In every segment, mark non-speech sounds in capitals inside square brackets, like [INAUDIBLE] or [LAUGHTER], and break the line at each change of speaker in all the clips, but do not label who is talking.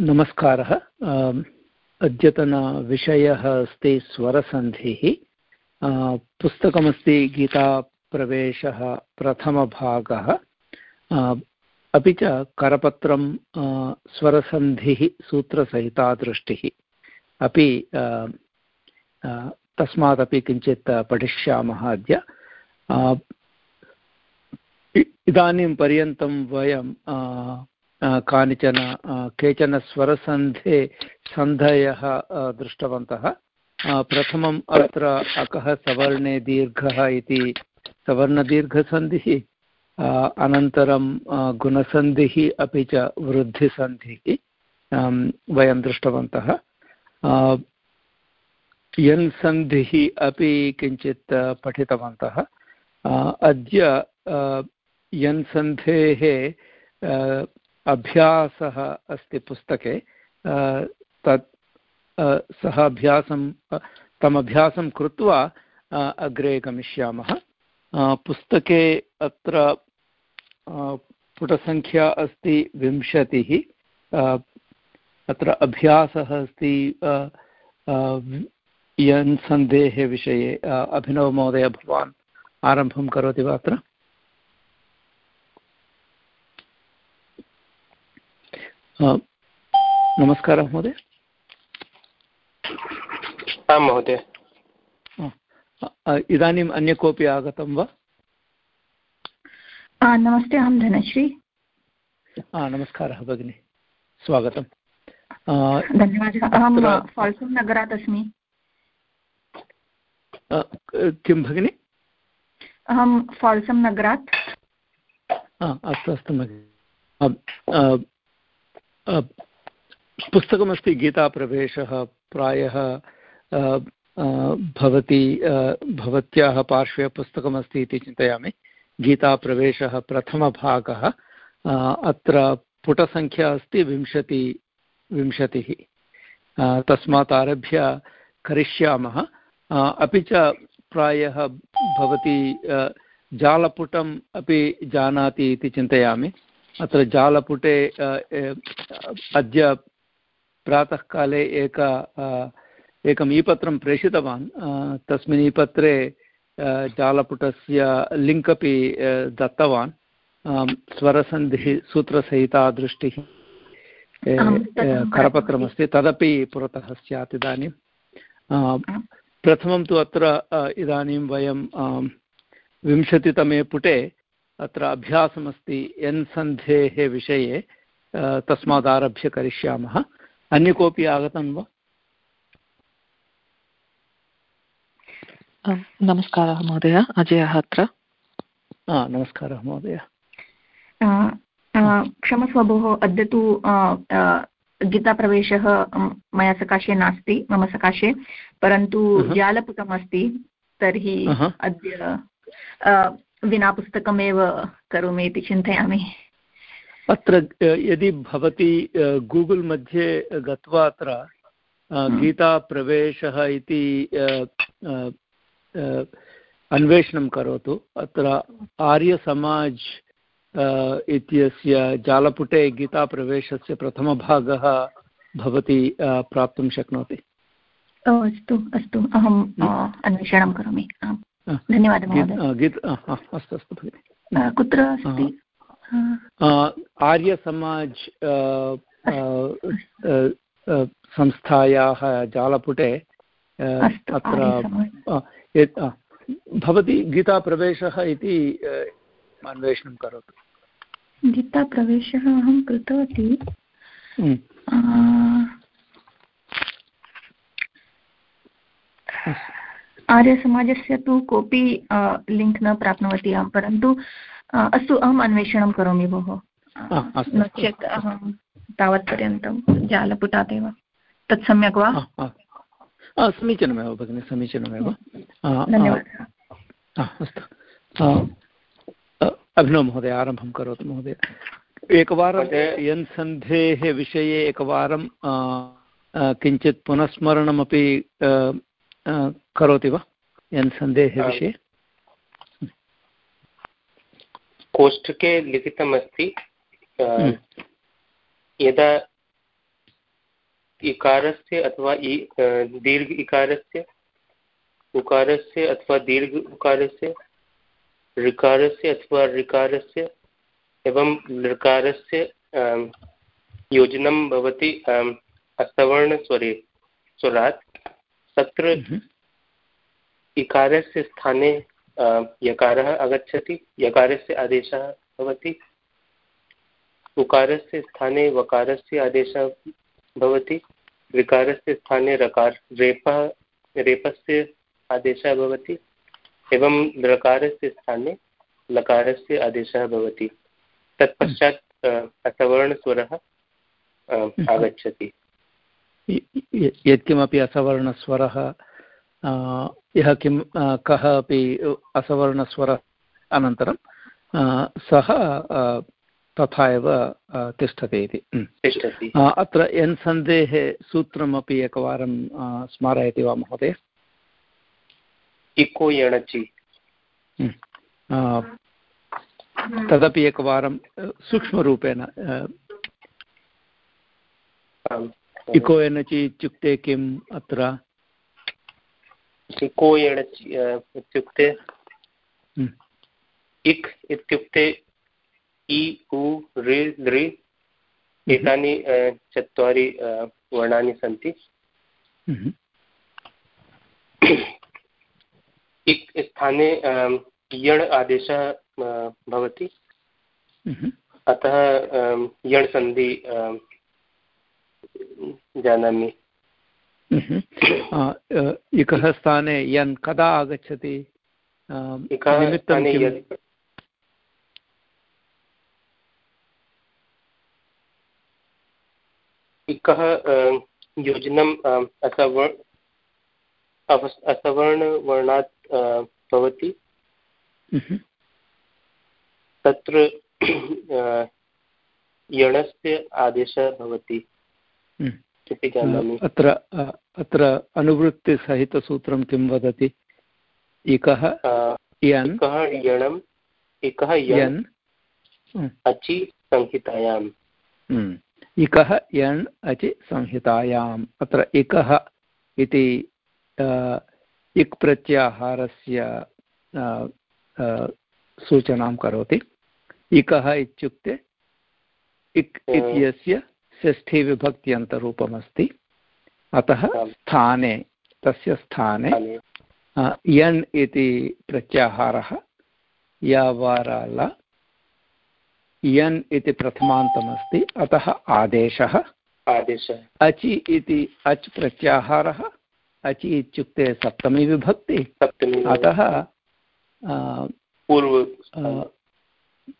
नमस्कारः। अद्यतनविषयः अस्ति स्वरसन्धिः। पुस्तकमस्ति गीताप्रवेशः प्रथमभागः। अपि च करपत्रं स्वरसन्धिः सूत्रसहिता दृष्टिः अपि तस्मादपि किञ्चित् पठिष्यामः अद्य। इदानीं पर्यन्तं वयं कानिचन केचन स्वरसन्धे सन्धयः दृष्टवन्तः। प्रथमम् अत्र अकः सवर्णे दीर्घः इति सवर्णदीर्घसन्धिः अनन्तरं गुणसन्धिः अपि च वृद्धिसन्धिः वयं दृष्टवन्तः। यन् सन्धिः अपि किञ्चित् पठितवन्तः। अद्य यन् सन्धेः अभ्यासः अस्ति पुस्तके तत् सः अभ्यासं तम् अभ्यासं कृत्वा अग्रे गमिष्यामः। पुस्तके अत्र पुटसङ्ख्या अस्ति विंशतिः अत्र अभ्यासः अस्ति यन् सन्धेः विषये अभिनवमहोदय भवान् आरम्भं करोति वा अत्र? नमस्कारः महोदय।
आं महोदय।
इदानीम् अन्य कोऽपि आगतं वा?
नमस्ते अहं धनश्री।
नमस्कारः भगिनि। स्वागतं
धन्यवादः। अहं फाल्सुं नगरात् अस्मि।
किं भगिनि?
अहं फाल्सं नगरात्।
अस्तु अस्तु भगिनि। पुस्तकमस्ति गीताप्रवेशः, प्रायः भवती भवत्याः पार्श्वे पुस्तकमस्ति इति चिन्तयामि। गीताप्रवेशः प्रथमभागः अत्र पुटसङ्ख्या अस्ति विंशति, विंशतिः। तस्मात् आरभ्य करिष्यामः। अपि च प्रायः भवती जालपुटम् अपि जानाति इति चिन्तयामि। अत्र जालपुटे अद्य प्रातःकाले एक एकम् ईपत्रं प्रेषितवान् तस्मिन् ईपत्रे जालपुटस्य लिङ्क् अपि दत्तवान् स्वरसन्धिः सूत्रसहिता दृष्टिः करपत्रमस्ति तदपि पुरतः स्यात् इदानीं। प्रथमं तु अत्र इदानीं वयं विंशतितमे पुटे अत्र अभ्यासमस्ति एन् सन्धेः विषये तस्मादारभ्य करिष्यामः। अन्य कोऽपि आगतं वा?
नमस्कारः महोदय अजयः अत्र।
नमस्कारः महोदय।
क्षमस्व भोः अद्य तु गीताप्रवेशः मया सकाशे नास्ति मम सकाशे परन्तु जालपुटमस्ति तर्हि अद्य विना पुस्तकमेव करोमि इति चिन्तयामि।
अत्र यदि भवती गूगल् मध्ये गत्वा अत्र गीताप्रवेशः इति अन्वेषणं करोतु। अत्र आर्यसमाज् इत्यस्य जालपुटे गीताप्रवेशस्य प्रथमभागः भवती प्राप्तुं शक्नोति।
अस्तु अस्तु अहम् अन्वेषणं करोमि। धन्यवादः
अस्तु अस्तु भगिनि.
कुत्र अस्ति?
आर्यसमाज् संस्थायाः जालपुटे अत्र भवती गीताप्रवेशः इति अन्वेषणं करोतु.
गीताप्रवेशः अहं कृतवती। आर्यसमाजस्य तु कोऽपि लिङ्क् न प्राप्तवती अहं परन्तु अस्तु अहम् अन्वेषणं करोमि भोः। नो चेत् अहं तावत्पर्यन्तं जालपुटात् एव। तत् सम्यक् वा?
समीचीनमेव भगिनि समीचीनमेव। अस्तु। अभिनव महोदय आरम्भं करोतु महोदय। एकवारं यन् सन्धेः विषये एकवारं किञ्चित् पुनस्मरणमपि करोति वा? यन् सन्देहे विषये?
कोष्ठके लिखितमस्ति यदा इकारस्य अथवा दीर्घ इकारस्य उकारस्य अथवा दीर्घ उकारस्य ऋकारस्य अथवा ऋकारस्य एवं लृकारस्य योजनं भवति अस्तवर्णस्वरे स्वरात्। तत्र हम्म। इकारस्य स्थाने यकारः आगच्छति यकारस्य आदेशः भवति। उकारस्य स्थाने वकारस्य आदेशः भवति विकारस्य स्थाने रकार रेपः रेपस्य आदेशः भवति एवं लकारस्य स्थाने लकारस्य आदेशः भवति। तत्पश्चात् असवर्णस्वरः हम्म। आगच्छति।
यत्किमपि असवर्णस्वरः यः किं कः अपि असवर्णस्वरः अनन्तरं सः तथा एव तिष्ठति इति। अत्र एन् सन्धेः सूत्रमपि एकवारं स्मारयति वा महोदय?
इको यणचि।
हम्म। तदपि एकवारं सूक्ष्मरूपेण इको एनचि इत्युक्ते किम् अत्र?
एणचि इत्युक्ते हम्म। इक् इत्युक्ते इ उ ऋ लृ हम्म। एतानि चत्वारि वर्णानि सन्ति इक् स्थाने यण् आदेशः भवति हम्म। अतः यण् सन्धि जानामि
हम्म। इकः स्थाने यन् कदा आगच्छति?
इकः योजनम् असवर्ण असवर्णवर्णात् भवति। हम्म। तत्र यणस्य आदेशः भवति।
हम्म। अत्र अत्र अनुवृत्तिसहितसूत्रं किं वदति? इकः यन्।
यणम् एकः यन्। अचि संहितायाम्
इकः यण् अचि संहितायाम् अत्र इकः इति इक् प्रत्याहारस्य सूचनां करोति। इकः इत्युक्ते इक् इत्यस्य षष्ठीविभक्त्यन्तरूपमस्ति। अतः स्थाने तस्य स्थाने यण् इति प्रत्याहारः यावाराल यन् इति प्रथमान्तमस्ति अतः आदेशः।
आदेशः।
अचि इति अच् प्रत्याहारः अचि इत्युक्ते सप्तमी विभक्ति। अतः
पूर्व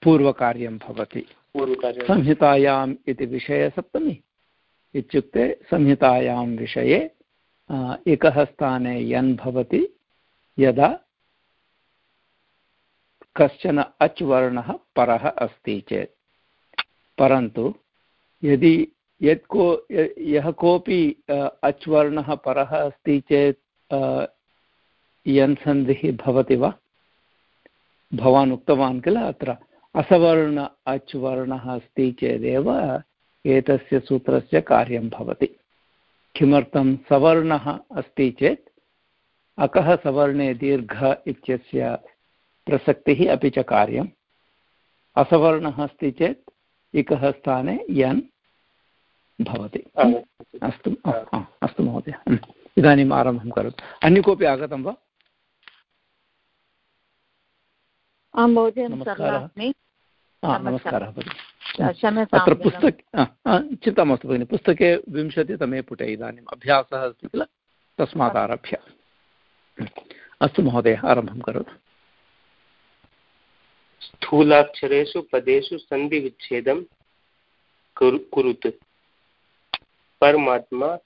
पूर्वकार्यं भवति। संहितायाम् इति विषयसप्तमी इत्युक्ते संहितायां विषये एकः स्थाने यन् भवति, यदा कश्चन अच् वर्णः परः अस्ति चेत्। परन्तु यदि यत् को, यः कोऽपि अच् वर्णः परः अस्ति चेत् यन् सन्धिः भवति वा? भवान् उक्तवान् किल अत्र? असवर्ण अच् वर्णः अस्ति चेदेव एतस्य सूत्रस्य कार्यं भवति। किमर्थं सवर्णः अस्ति चेत् अकः सवर्णे दीर्घ इत्यस्य प्रसक्तिः अपि च कार्यम्। असवर्णः अस्ति चेत् इकः स्थाने यन् भवति। अस्तु अस्तु महोदय। इदानीम् आरम्भं करोतु। अन्य कोऽपि आगतं वा? नमस्कारः भगिनि। अत्र पुस्तके चिन्ता मास्तु भगिनि पुस्तके विंशतितमे पुटे इदानीम् अभ्यासः अस्ति किल? तस्मात् आरभ्य। अस्तु महोदय आरम्भं करोतु।
स्थूलाक्षरेषु पदेषु सन्धिविच्छेदं कुरुत्। परमात्मा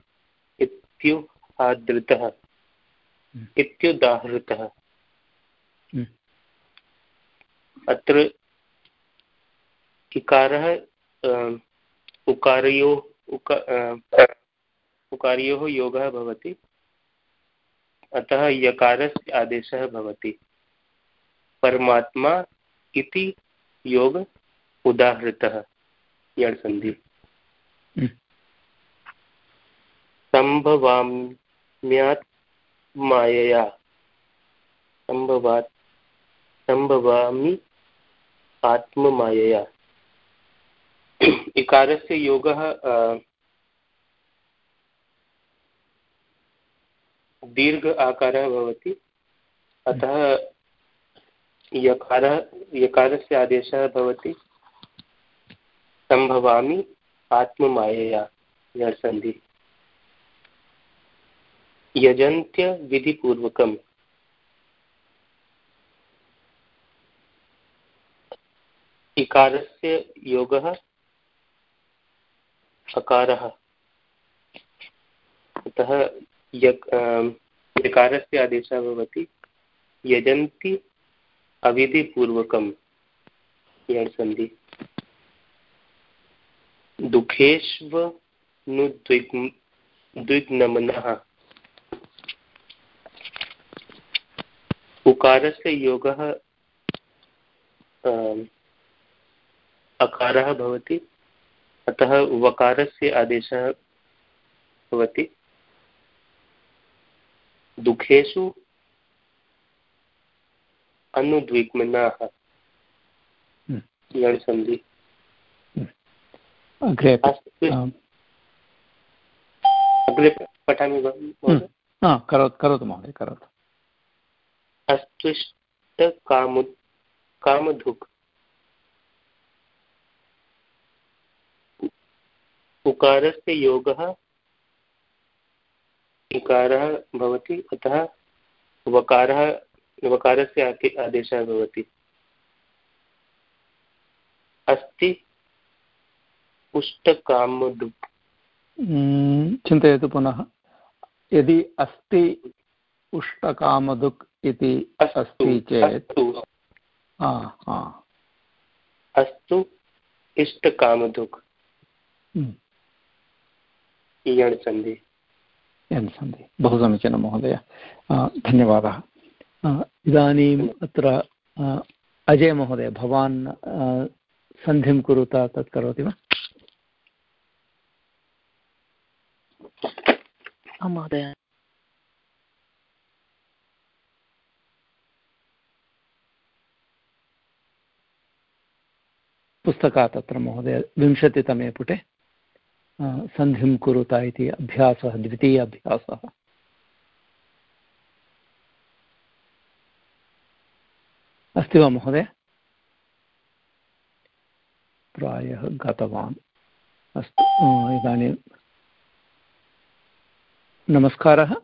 इत्युहादृतः। हम्म। इत्युदाहृतः। हम्म। अत्र इकारः उकारयो उका उकारयोः योगः भवति। अतः यकारस्य आदेशः भवति। परमात्मा इति योग उदाहृतः। यण् सन्धि। हम्म। सम्भवाम्यात् मायया। सम्भवात् सम्भवामि आत्ममायया। इकारस्य योगः दीर्घ आकारः भवति। अतः यकारः, यकारस्य आदेशः भवति। सम्भवामि आत्ममायया यसन्धि यजन्त्य विधिपूर्वकम्। इकारस्य योगः अकारः। अतः यकारस्य आदेशः भवति यजन्ति अविधिपूर्वकं। यड्सन्धि दुःखेष्वनुद्विग्नमनः उकारस्य योगः अकारः भवति। अतः वकारस्य आदेशः भवति। दुःखेषु अनुद्विग्मनाः लण्सन्धि
अग्रे
अग्रे पठामि वा
करोतु महोदय करोतु।
अस्त्विष्टकामु कामधुक्। उकारस्य योगः इकारः भवति अतः वकारः वकारस्य आदेशः भवति। अस्ति
चिन्तयतु पुनः। यदि अस्ति उष्टकामदुक् इति अस्ति चेत्।
अस्तु। इष्टकामदुक्। इयण् सन्धि
बहु समीचीनं महोदय। धन्यवादः। इदानीम् अत्र अजय महोदय भवान् सन्धिं कुरुत तत् करोति वा?
महोदय।
पुस्तकात् अत्र महोदय विंशतितमे पुटे। सन्धिं कुरुत इति अभ्यासः द्वितीय अभ्यासः। अस्ति वा महोदय? प्रायः गतवान्। अस्तु इदानीं नमस्कारः।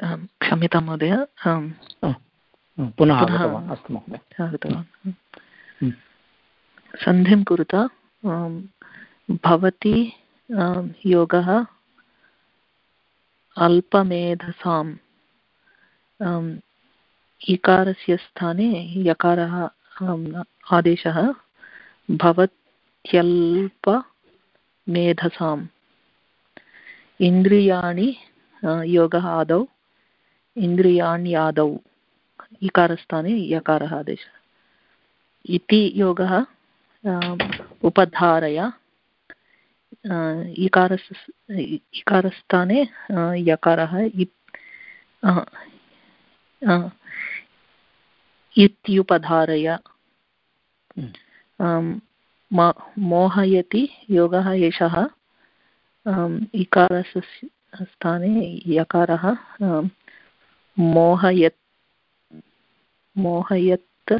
क्षम्यतां महोदय
पुनः अस्तु महोदय।
सन्धिं कुरुत भवति योगः अल्पमेधसाम्। इकारस्य स्थाने यकारः आदेशः भवत्यल्पमेधसाम्। इन्द्रियाणि योगः आदौ, इन्द्रियाण्यादौ, इकारस्थाने यकारः आदेशः। इति योगः उपधारय इकारस् इकारस्थाने यकारः इत्युपधारय मोहयति योगः एषः इकारस्य स्थाने यकारः मोहयत् मोहयत्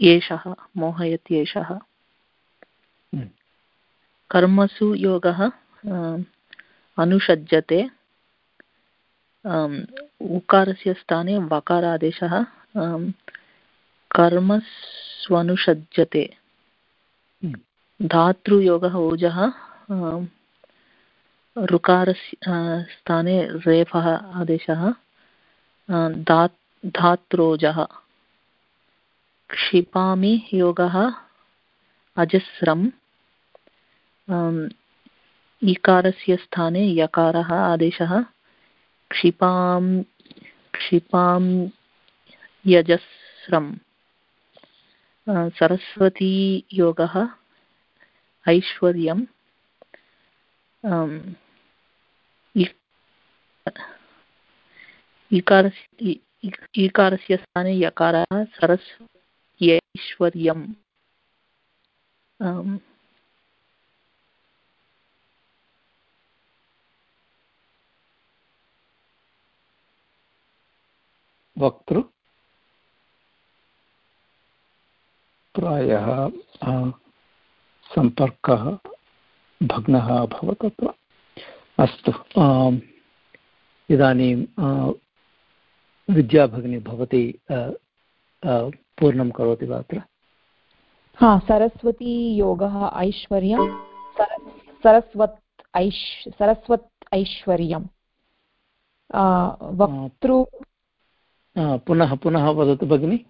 एषः मोहयति एषः कर्मसु योगः अनुषज्यते। उकारस्य स्थाने वकारादेशः कर्मस्वनुषज्यते। धातृयोगः ओजः ऋकारस्य स्थाने रेफः आदेशः धा धात्रोजः। क्षिपामि योगः अजस्रम् इकारस्य स्थाने यकारः आदेशः। क्षिपां क्षिपां यजस्रम्। सरस्वतीयोगः ऐश्वर्यं ईकारस्य स्थाने यकारः सरस्वत्यैश्वर्यम्
वक्तृ प्रायः सम्पर्कः, भग्नः अभवत् अत्र अस्तु इदानीं विद्याभगिनी भवती पूर्णं करोति वा अत्र?
हा सरस्वतीयोगः ऐश्वर्यं सरस्वत् ऐश्, सरस्वत् ऐश्वर्यं। वक्तृ
पुनः पुनः वदतु भगिनि।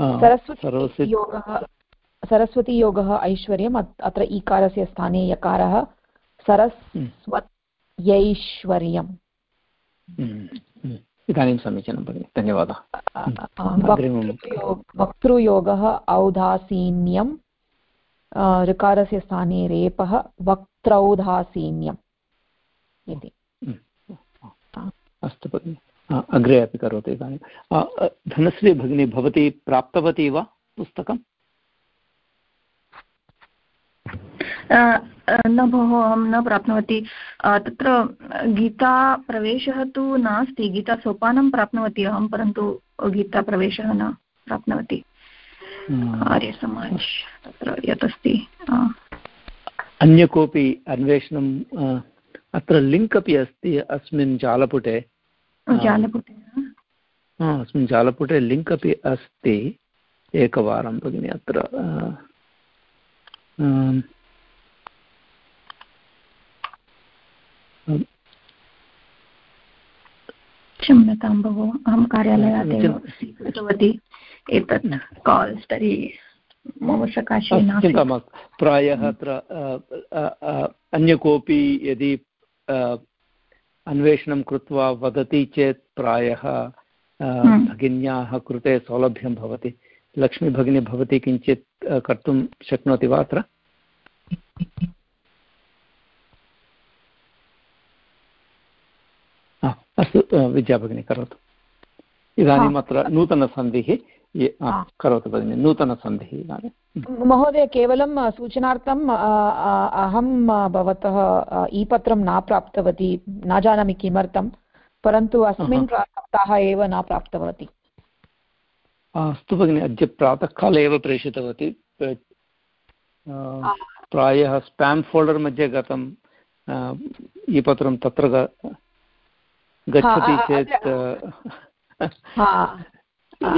सरस्वतीयोगः सरस्वतीयोगः ऐश्वर्यम् अत्र ईकारस्य स्थाने यकारः सरस्वत्यैश्वर्यम्।
हम्म, हम्म। इदानीं समीचीनं भगिनि धन्यवादः।
वक्तृयोगः औदासीन्यं ऋकारस्य स्थाने रेपः वक्त्रौदासीन्यम् इति।
अस्तु भगिनि। अग्रे अपि करोतु इदानीं। धनश्री भगिनी भवती प्राप्तवती वा पुस्तकम्?
न भोः अहं न प्राप्तवती तत्र गीताप्रवेशः तु नास्ति गीतासोपानं प्राप्तवती अहं परन्तु गीताप्रवेशः न प्राप्तवती आर्यसमाज तत्र यत् अस्ति
अन्य कोऽपि अन्वेषणम् अत्र लिङ्क् अपि अस्ति अस्मिन् जालपुटे।
जालपुटे
अस्मिन् जालपुटे लिङ्क् अपि अस्ति एकवारं भगिनि अत्र
क्षम्यतां भोः अहं कार्यालयात् एव स्वीकृतवती एतत् काल्स् तर्हि मम सकाशे
चिन्ता मास्तु। प्रायः अत्र अन्य कोऽपि यदि अन्वेषणं कृत्वा वदति चेत् प्रायः हम्म। भगिन्याः कृते सौलभ्यं भवति। लक्ष्मीभगिनी भवती किञ्चित् कर्तुं शक्नोति वा अत्र? अस्तु विद्याभगिनी करोतु। इदानीम् अत्र नूतनसन्धिः। करोतु भगिनि नूतनसन्धिः इदानीं
महोदय केवलं सूचनार्थम् अहं भवतः ई पत्रं न प्राप्तवती न जानामि किमर्थं परन्तु अस्मिन् सप्ताहे एव न प्राप्तवती
अस्तु भगिनि अद्य प्रातःकाले एव प्रेषितवती प्रायः स्पाम् फोल्डर् मध्ये गतं ई पत्रं तत्र गच्छति चेत्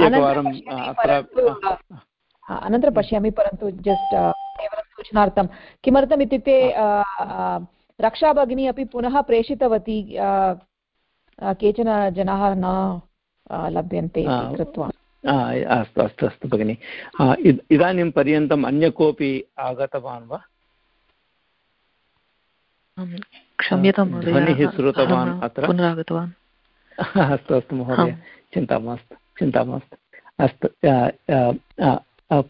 एकवारं अनन्तरं पश्यामि परन्तु जस्ट् केवलं सूचनार्थं। किमर्थम् इत्युक्ते रक्षाभगिनी अपि पुनः प्रेषितवती केचन जनाः न लभ्यन्ते कृत्वा।
अस्तु अस्तु अस्तु भगिनि। इदानीं पर्यन्तम् अन्य कोऽपि आगतवान् वा?
क्षम्यतां
ध्वनिः श्रुतवान् अत्र?
पुनरागतवान्।
अस्तु अस्तु महोदय। चिन्ता मास्तु। चिन्ता मास्तु अस्तु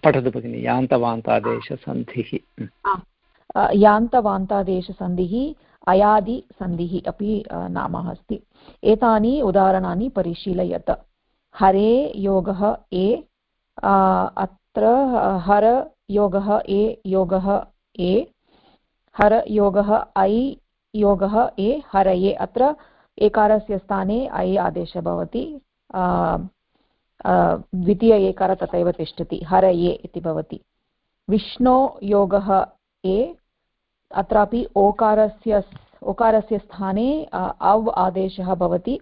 पठतु भगिनि, यान्तवान्तादेशसन्धिः।
यान्तवान्तादेशसन्धिः, अयादिसन्धिः अपि नाम अस्ति। एतानि उदाहरणानि परिशीलयत। हरे योगः ए अत्र हर योगः ए योगः ए, हर योगः ऐ, योगः ए हरये अत्र एकारस्य स्थाने ऐ आदेशः भवति। द्वितीय एकार तथैव तिष्ठति हरये इति भवति विष्णो योगः ए अत्रापि ओकारस्य ओकारस्य स्थाने अव् आदेशः भवति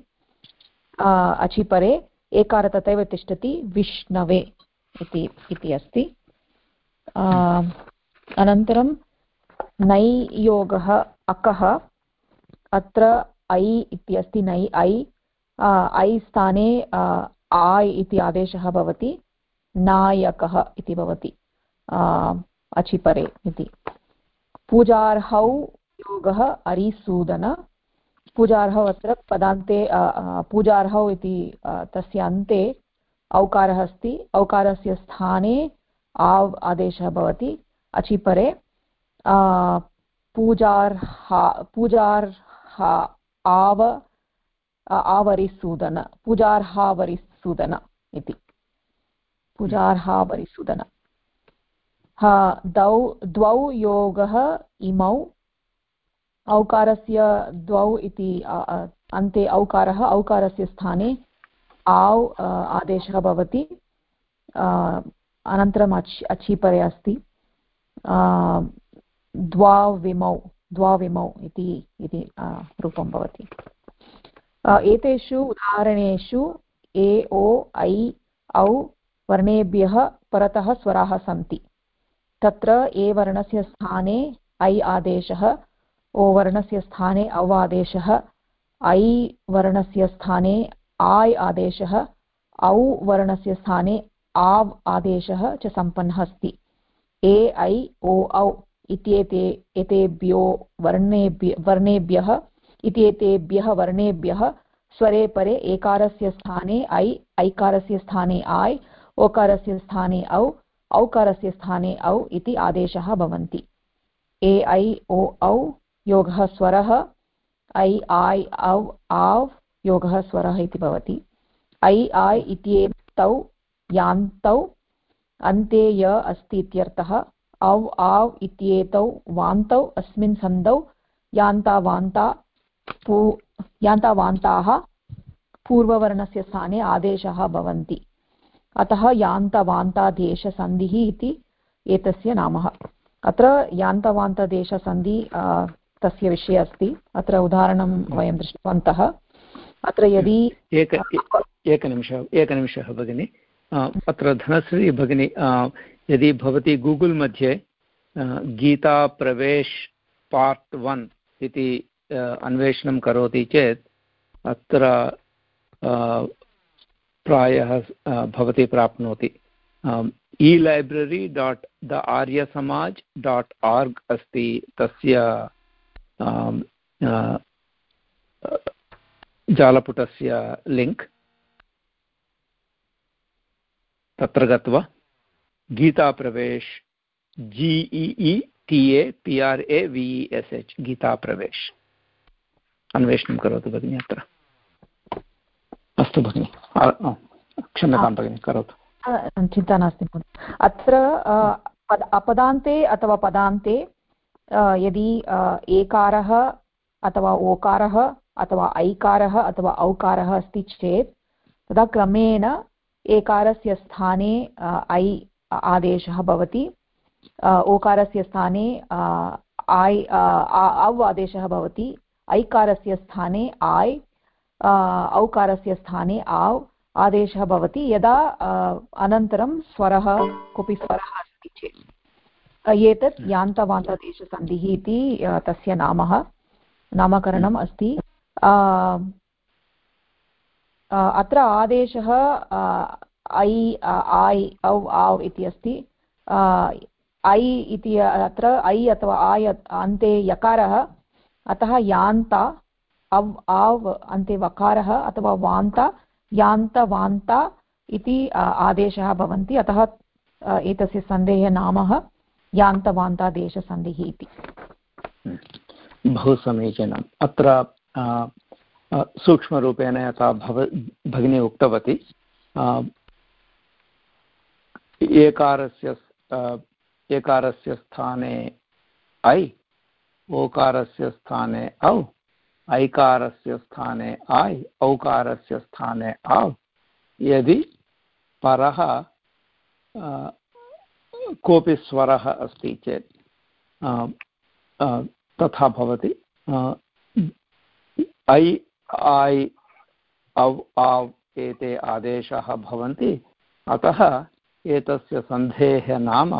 अचिपरे एकार तथैव तिष्ठति विष्णवे इति इति अस्ति अनन्तरं नै योगः अकः अत्र ऐ इति अस्ति नै ऐ ऐ स्थाने आय् इति आदेशः भवति, नायकः इति भवति अचिपरे इति। पूजार्हौ योगः अरिसूदन। पूजार्हौ अत्र पदान्ते पूजार्हौ इति तस्य अन्ते औकारः अस्ति। औकारस्य स्थाने आव् आदेशः भवति, अचिपरे। पूजार्हा पूजार्हा, आव आवरिसूदन। पूजार्हावरिसूदन इति। पूजार्हावरिसूदन द्वौ द्वौ योगः इमौ। औकारस्य द्वौ इति अन्ते औकारः औकारस्य स्थाने आव् आदेशः भवति। अनन्तरम् अच् अचीपरे अस्ति। द्वाविमौ द्वाविमौ इति रूपं भवति। एतेषु उदाहरणेषु ए ओ ऐ औ वर्णेभ्यः परतः स्वराः सन्ति। तत्र ए वर्णस्य स्थाने ऐ आदेशः ओ वर्णस्य स्थाने औ आदेशः ऐ वर्णस्य स्थाने आय् आदेशः, औ वर्णस्य स्थाने आव् आदेशः च सम्पन्नः अस्ति। ए ऐ ओ औ इत्येते, एतेभ्यो वर्णेभ्य, वर्णेभ्यः इति एतेभ्यः वर्णेभ्यः स्वरे परे एकारस्य स्थाने ऐ, ऐकारस्य स्थाने आय्, ओकारस्य स्थाने औ, औकारस्य स्थाने औ इति आदेशाः भवन्ति। ए, ऐ, ओ, औ, योगः स्वरः, ऐ, आय्, औ, आव्, योगः स्वरः इति भवति। ऐ, आय् इत्येतौ, यान्तौ, अन्ते य अस्ति इत्यर्थः, औ, आव् इत्येतौ, वान्तौ, अस्मिन् सन्धौ यान्तावान्ता पू यान्तावान्ताः पूर्ववर्णस्य स्थाने आदेशः भवन्ति। अतः यान्तवान्तादेशसन्धिः इति एतस्य नाम। अत्र यान्तवान्तदेशसन्धि तस्य विषये अस्ति। अत्र उदाहरणं वयं दृष्टवन्तः। अत्र यदि
एक एकनिमिषः एकनिमिषः भगिनि। अत्र धनश्री भगिनी यदि भवती गूगुल् मध्ये गीताप्रवेश् पार्ट् वन् इति अन्वेषणं करोति चेत् अत्र प्रायः भवती प्राप्नोति। E library dot the Aryasamaj dot org अस्ति तस्य जालपुटस्य लिङ्क् तत्र गत्वा Gitapravesh T A P R A V S H Gitapravesh. अन्वेषणं करोतु भगिनि अत्र। अस्तु भगिनि क्षम्यतां भगिनि करोतु।
चिन्ता नास्ति अत्र अपदान्ते अथवा पदान्ते यदि एकारः अथवा ओकारः अथवा ऐकारः अथवा औकारः अस्ति चेत् तदा क्रमेण एकारस्य स्थाने ऐ आदेशः भवति। ओकारस्य स्थाने ऐ औ आदेशः भवति। ऐकारस्य स्थाने आय् औकारस्य स्थाने आव् आदेशः भवति यदा अनन्तरं स्वरः कोऽपि स्वरः अस्ति चेत्। एतत् यान्तवान्तदेशसन्धिः इति तस्य नामः नामकरणम् अस्ति। अत्र आदेशः ऐ आय् औ आव् इति अस्ति। ऐ इति अत्र ऐ अथवा आय् अन्ते यकारः अतः यान्ता, अव्, आव्, अन्ते वकारः अथवा वान्ता, यान्त, वान्ता इति आदेशः भवन्ति। अतः एतस्य सन्धेः नाम यान्तवान्तादेशसन्धिः इति।
बहु समीचीनम् अत्र सूक्ष्मरूपेण यथा भव, भगिनी उक्तवती एकारस्य एकारस्य स्थाने ऐ ओकारस्य स्थाने औ, ऐकारस्य स्थाने आय्, औकारस्य स्थाने आव्। यदि परः कोऽपि स्वरः अस्ति चेत् तथा भवति। ऐ, आय्, औ, आव् एते आदेशाः भवन्ति। अतः एतस्य सन्धेः नाम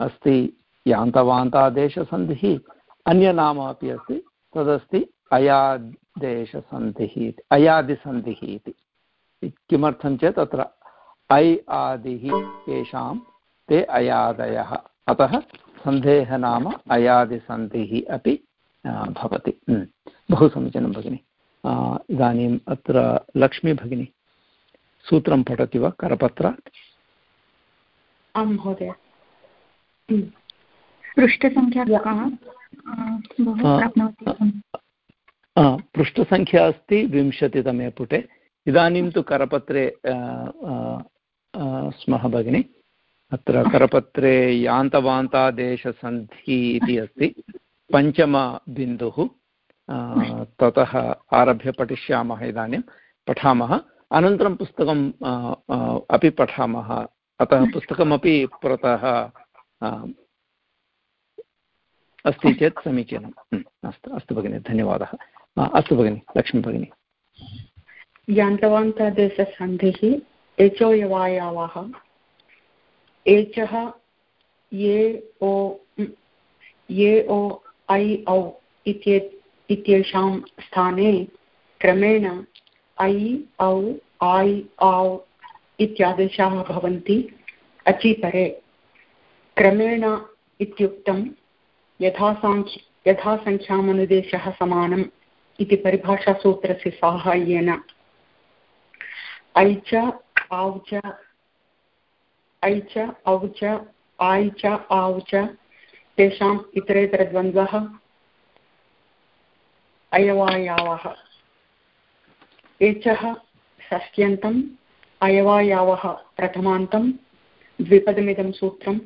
अस्ति यान्तवान्तादेशसन्धिः। अन्यनाम अपि अस्ति। तदस्ति अयादेशसन्धिः इति। अयादिसन्धिः इति। किमर्थं चेत् अत्र ऐ आदिः येषां ते अयादयः। अतः सन्धेः नाम अयादिसन्धिः अपि भवति। बहु समीचीनं भगिनि। इदानीम् अत्र लक्ष्मी भगिनी सूत्रं पठति वा? करपत्रात्?
आं महोदय। पृष्ठसङ्ख्या
पृष्ठसङ्ख्या अस्ति विंशतितमे पुटे। इदानीं तु करपत्रे स्मः भगिनि। अत्र करपत्रे यान्तवान्तादेशसन्धिः इति अस्ति। पञ्चमबिन्दुः ततः आरभ्य पठिष्यामः इदानीं। पठामः। अनन्तरं पुस्तकम् अपि पठामः। अतः पुस्तकमपि पुरतः अस्ति चेत् समीचीनम्। अस्तु अस्तु भगिनि, धन्यवादः। अस्तु भगिनि लक्ष्मी भगिनि
यान्तवान्तादेशसन्धिः एचोयवायावः एचः, ये ओ ये ओ, ऐ, औ इत्ये, इत्येषां स्थाने क्रमेण ऐ, औ ऐ औ इत्यादेशाः भवन्ति अचिपरे क्रमेण इत्युक्तं यथासाङ्ख्य यथासङ्ख्यामनुदेशः समानम् इति परिभाषासूत्रस्य साहाय्येन। ऐ च औ च ऐ च औ च आय् च आव् च तेषाम् इतरेतरद्वन्द्वः, अयवायावः। एचः षष्ट्यन्तम्, अयवायावः प्रथमान्तं द्विपदमिदं सूत्रम्।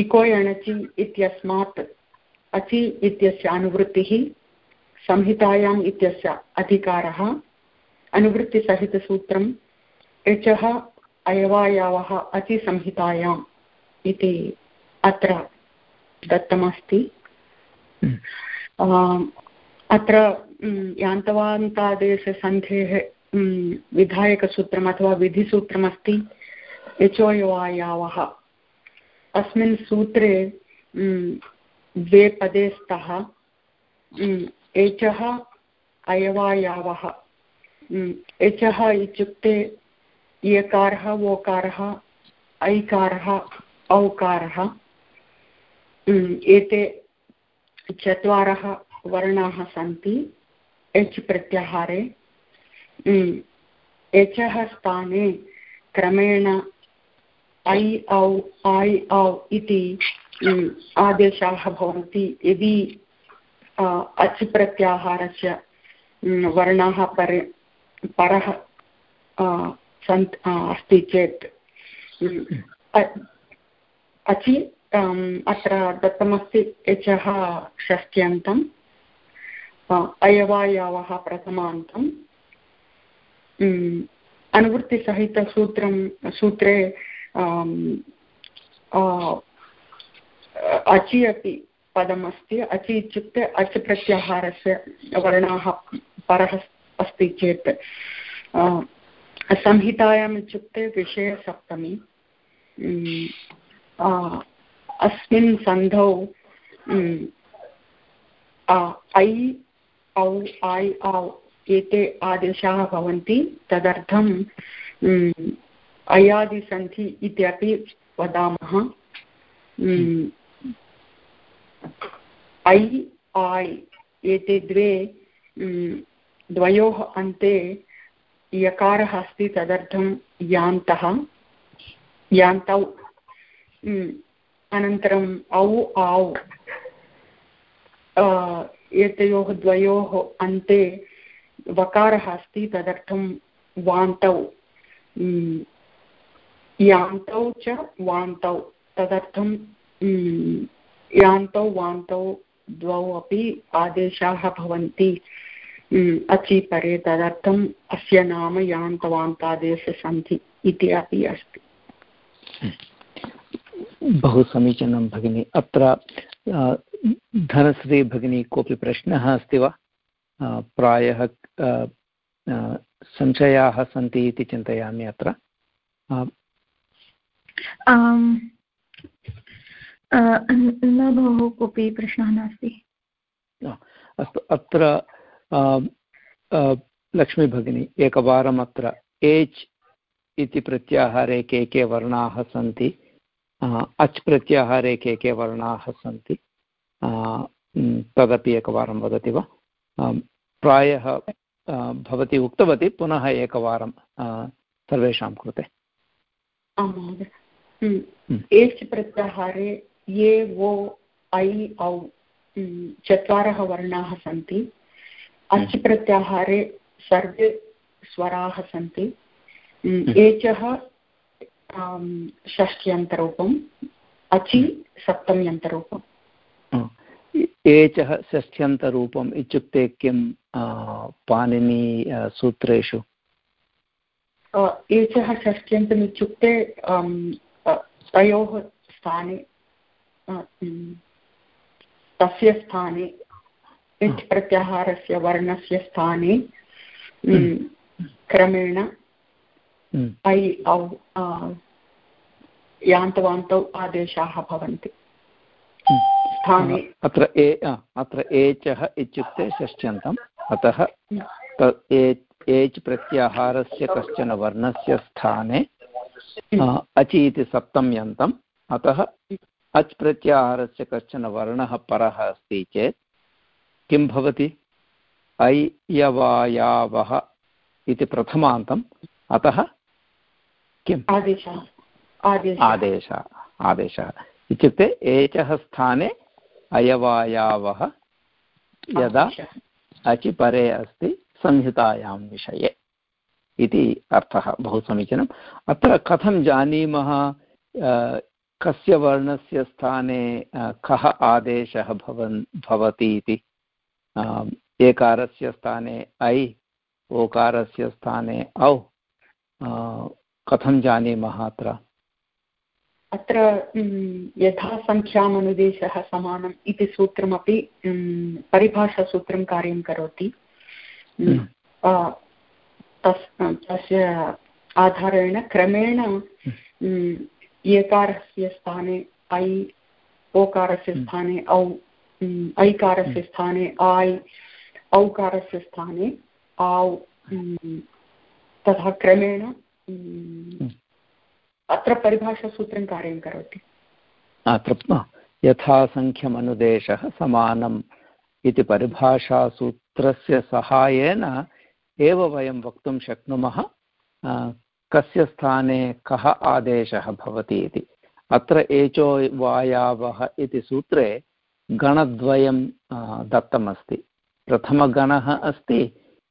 इको एणचि इत्यस्मात् अचि इत्यस्य अनुवृत्तिः संहितायाम् इत्यस्य अधिकारः अनुवृत्तिसहितसूत्रम् एचः अयवायावः अचिसंहितायाम् इति अत्र दत्तमस्ति हम्म। अत्र यान्तवान्तादेशसन्धेः विधायकसूत्रम् अथवा विधिसूत्रमस्ति यचोयवायावः अस्मिन् सूत्रे द्वे पदे स्तः एचः, अयवायावः। एचः इत्युक्ते इयकारः, वोकारः, ऐकारः, औकारः। एते चत्वारः वर्णाः सन्ति, एच् प्रत्याहारे। एचः स्थाने क्रमेण ऐ औ ऐ औ इति आदेशाः भवन्ति। यदि अच् प्रत्याहारस्य वर्णाः पर, परः सन्त् अस्ति चेत् अचि अत्र दत्तमस्ति एचः षष्ट्यन्तम् अयवायावः प्रथमान्तम् अनुवृत्तिसहितसूत्रं, सूत्रे अचि अपि पदमस्ति। अचि इत्युक्ते अच् प्रत्याहारस्य वर्णाः परः अस्ति चेत्। संहितायाम् इत्युक्ते विषयसप्तमी। अस्मिन् सन्धौ ऐ, औ ऐ औ एते आदेशाः भवन्ति। तदर्थं अयादिसन्धि इत्यपि वदामः। ऐ आय् एते द्वे द्वयोः अन्ते यकारः अस्ति तदर्थं यान्तः। यान्तौ। अनन्तरम् औ औ एतयोः द्वयोः अन्ते वकारः अस्ति तदर्थं वान्तौ। यान्तौ च वान्तौ। तदर्थं यान्तौ, वान्तौ, द्वौ अपि आदेशाः भवन्ति अचि परे। तदर्थम् अस्य नाम यान्तवान्तादेशसन्धि इति अपि अस्ति।
बहु समीचीनं भगिनि। अत्र धनश्री भगिनी कोऽपि प्रश्नः अस्ति वा? प्रायः संशयाः सन्ति इति चिन्तयामि अत्र।
न बहु कोऽपि प्रश्नः नास्ति?
अस्तु अत्र लक्ष्मीभगिनी एकवारम् अत्र एच् इति प्रत्याहारे के के वर्णाः सन्ति? अच् प्रत्याहारे के के वर्णाः सन्ति? तदपि एकवारं वदति वा? प्रायः भवती उक्तवती पुनः एकवारं सर्वेषां कृते।
एच् प्रत्याहारे ये वो ऐ औ चत्वारः वर्णाः सन्ति। अच् प्रत्याहारे सर्वे स्वराः सन्ति। एचः षष्ट्यन्तरूपम् अचि सप्तम्यन्तरूपम्।
एचः षष्ठ्यन्तरूपम् इत्युक्ते किं पाणिनी सूत्रेषु?
एचः षष्ठ्यन्तम् इत्युक्ते तयोः स्थाने तस्य स्थाने इट् प्रत्याहारस्य वर्णस्य स्थाने क्रमेण ऐ औ यान्तवान्तौ आदेशाः भवन्ति। स्थाने
अत्र ए अत्र एचः इत्युक्ते षष्ट्यन्तम्। अतः एच् प्रत्याहारस्य कश्चन वर्णस्य स्थाने अचि इति सप्तम्यन्तम्। अतः अच् प्रत्याहारस्य कश्चन वर्णः परः अस्ति चेत् किं भवति? ऐयवायावः इति प्रथमान्तम्। अतः किम्?
आदेशः।
आदेशः। आदेशः। इत्युक्ते एचः स्थाने अयवायावः यदा अचि परे अस्ति संहितायां विषये। इति अर्थः बहु समीचीनम्। अत्र कथं जानीमः कस्य वर्णस्य स्थाने कः आदेशः भवन् भवति इति? एकारस्य स्थाने ऐ ओकारस्य स्थाने औ कथं जानीमः अत्र?
अत्र यथा सङ्ख्यामनुदेशः समानम् इति सूत्रमपि परिभाषासूत्रं कार्यं करोति। तस्य आधारेण क्रमेण एकारस्य स्थाने ऐ ओकारस्य स्थाने औ ऐकारस्य स्थाने आय् औकारस्य स्थाने औ तथा क्रमेण अत्र परिभाषासूत्रं कार्यं करोति।
अत्र यथासङ्ख्यमनुदेशः समानम् इति परिभाषासूत्रस्य सहायेन एव वयं वक्तुं शक्नुमः कस्य स्थाने कः आदेशः भवति इति। अत्र एचो वायावः इति सूत्रे गणद्वयं दत्तमस्ति। प्रथमगणः अस्ति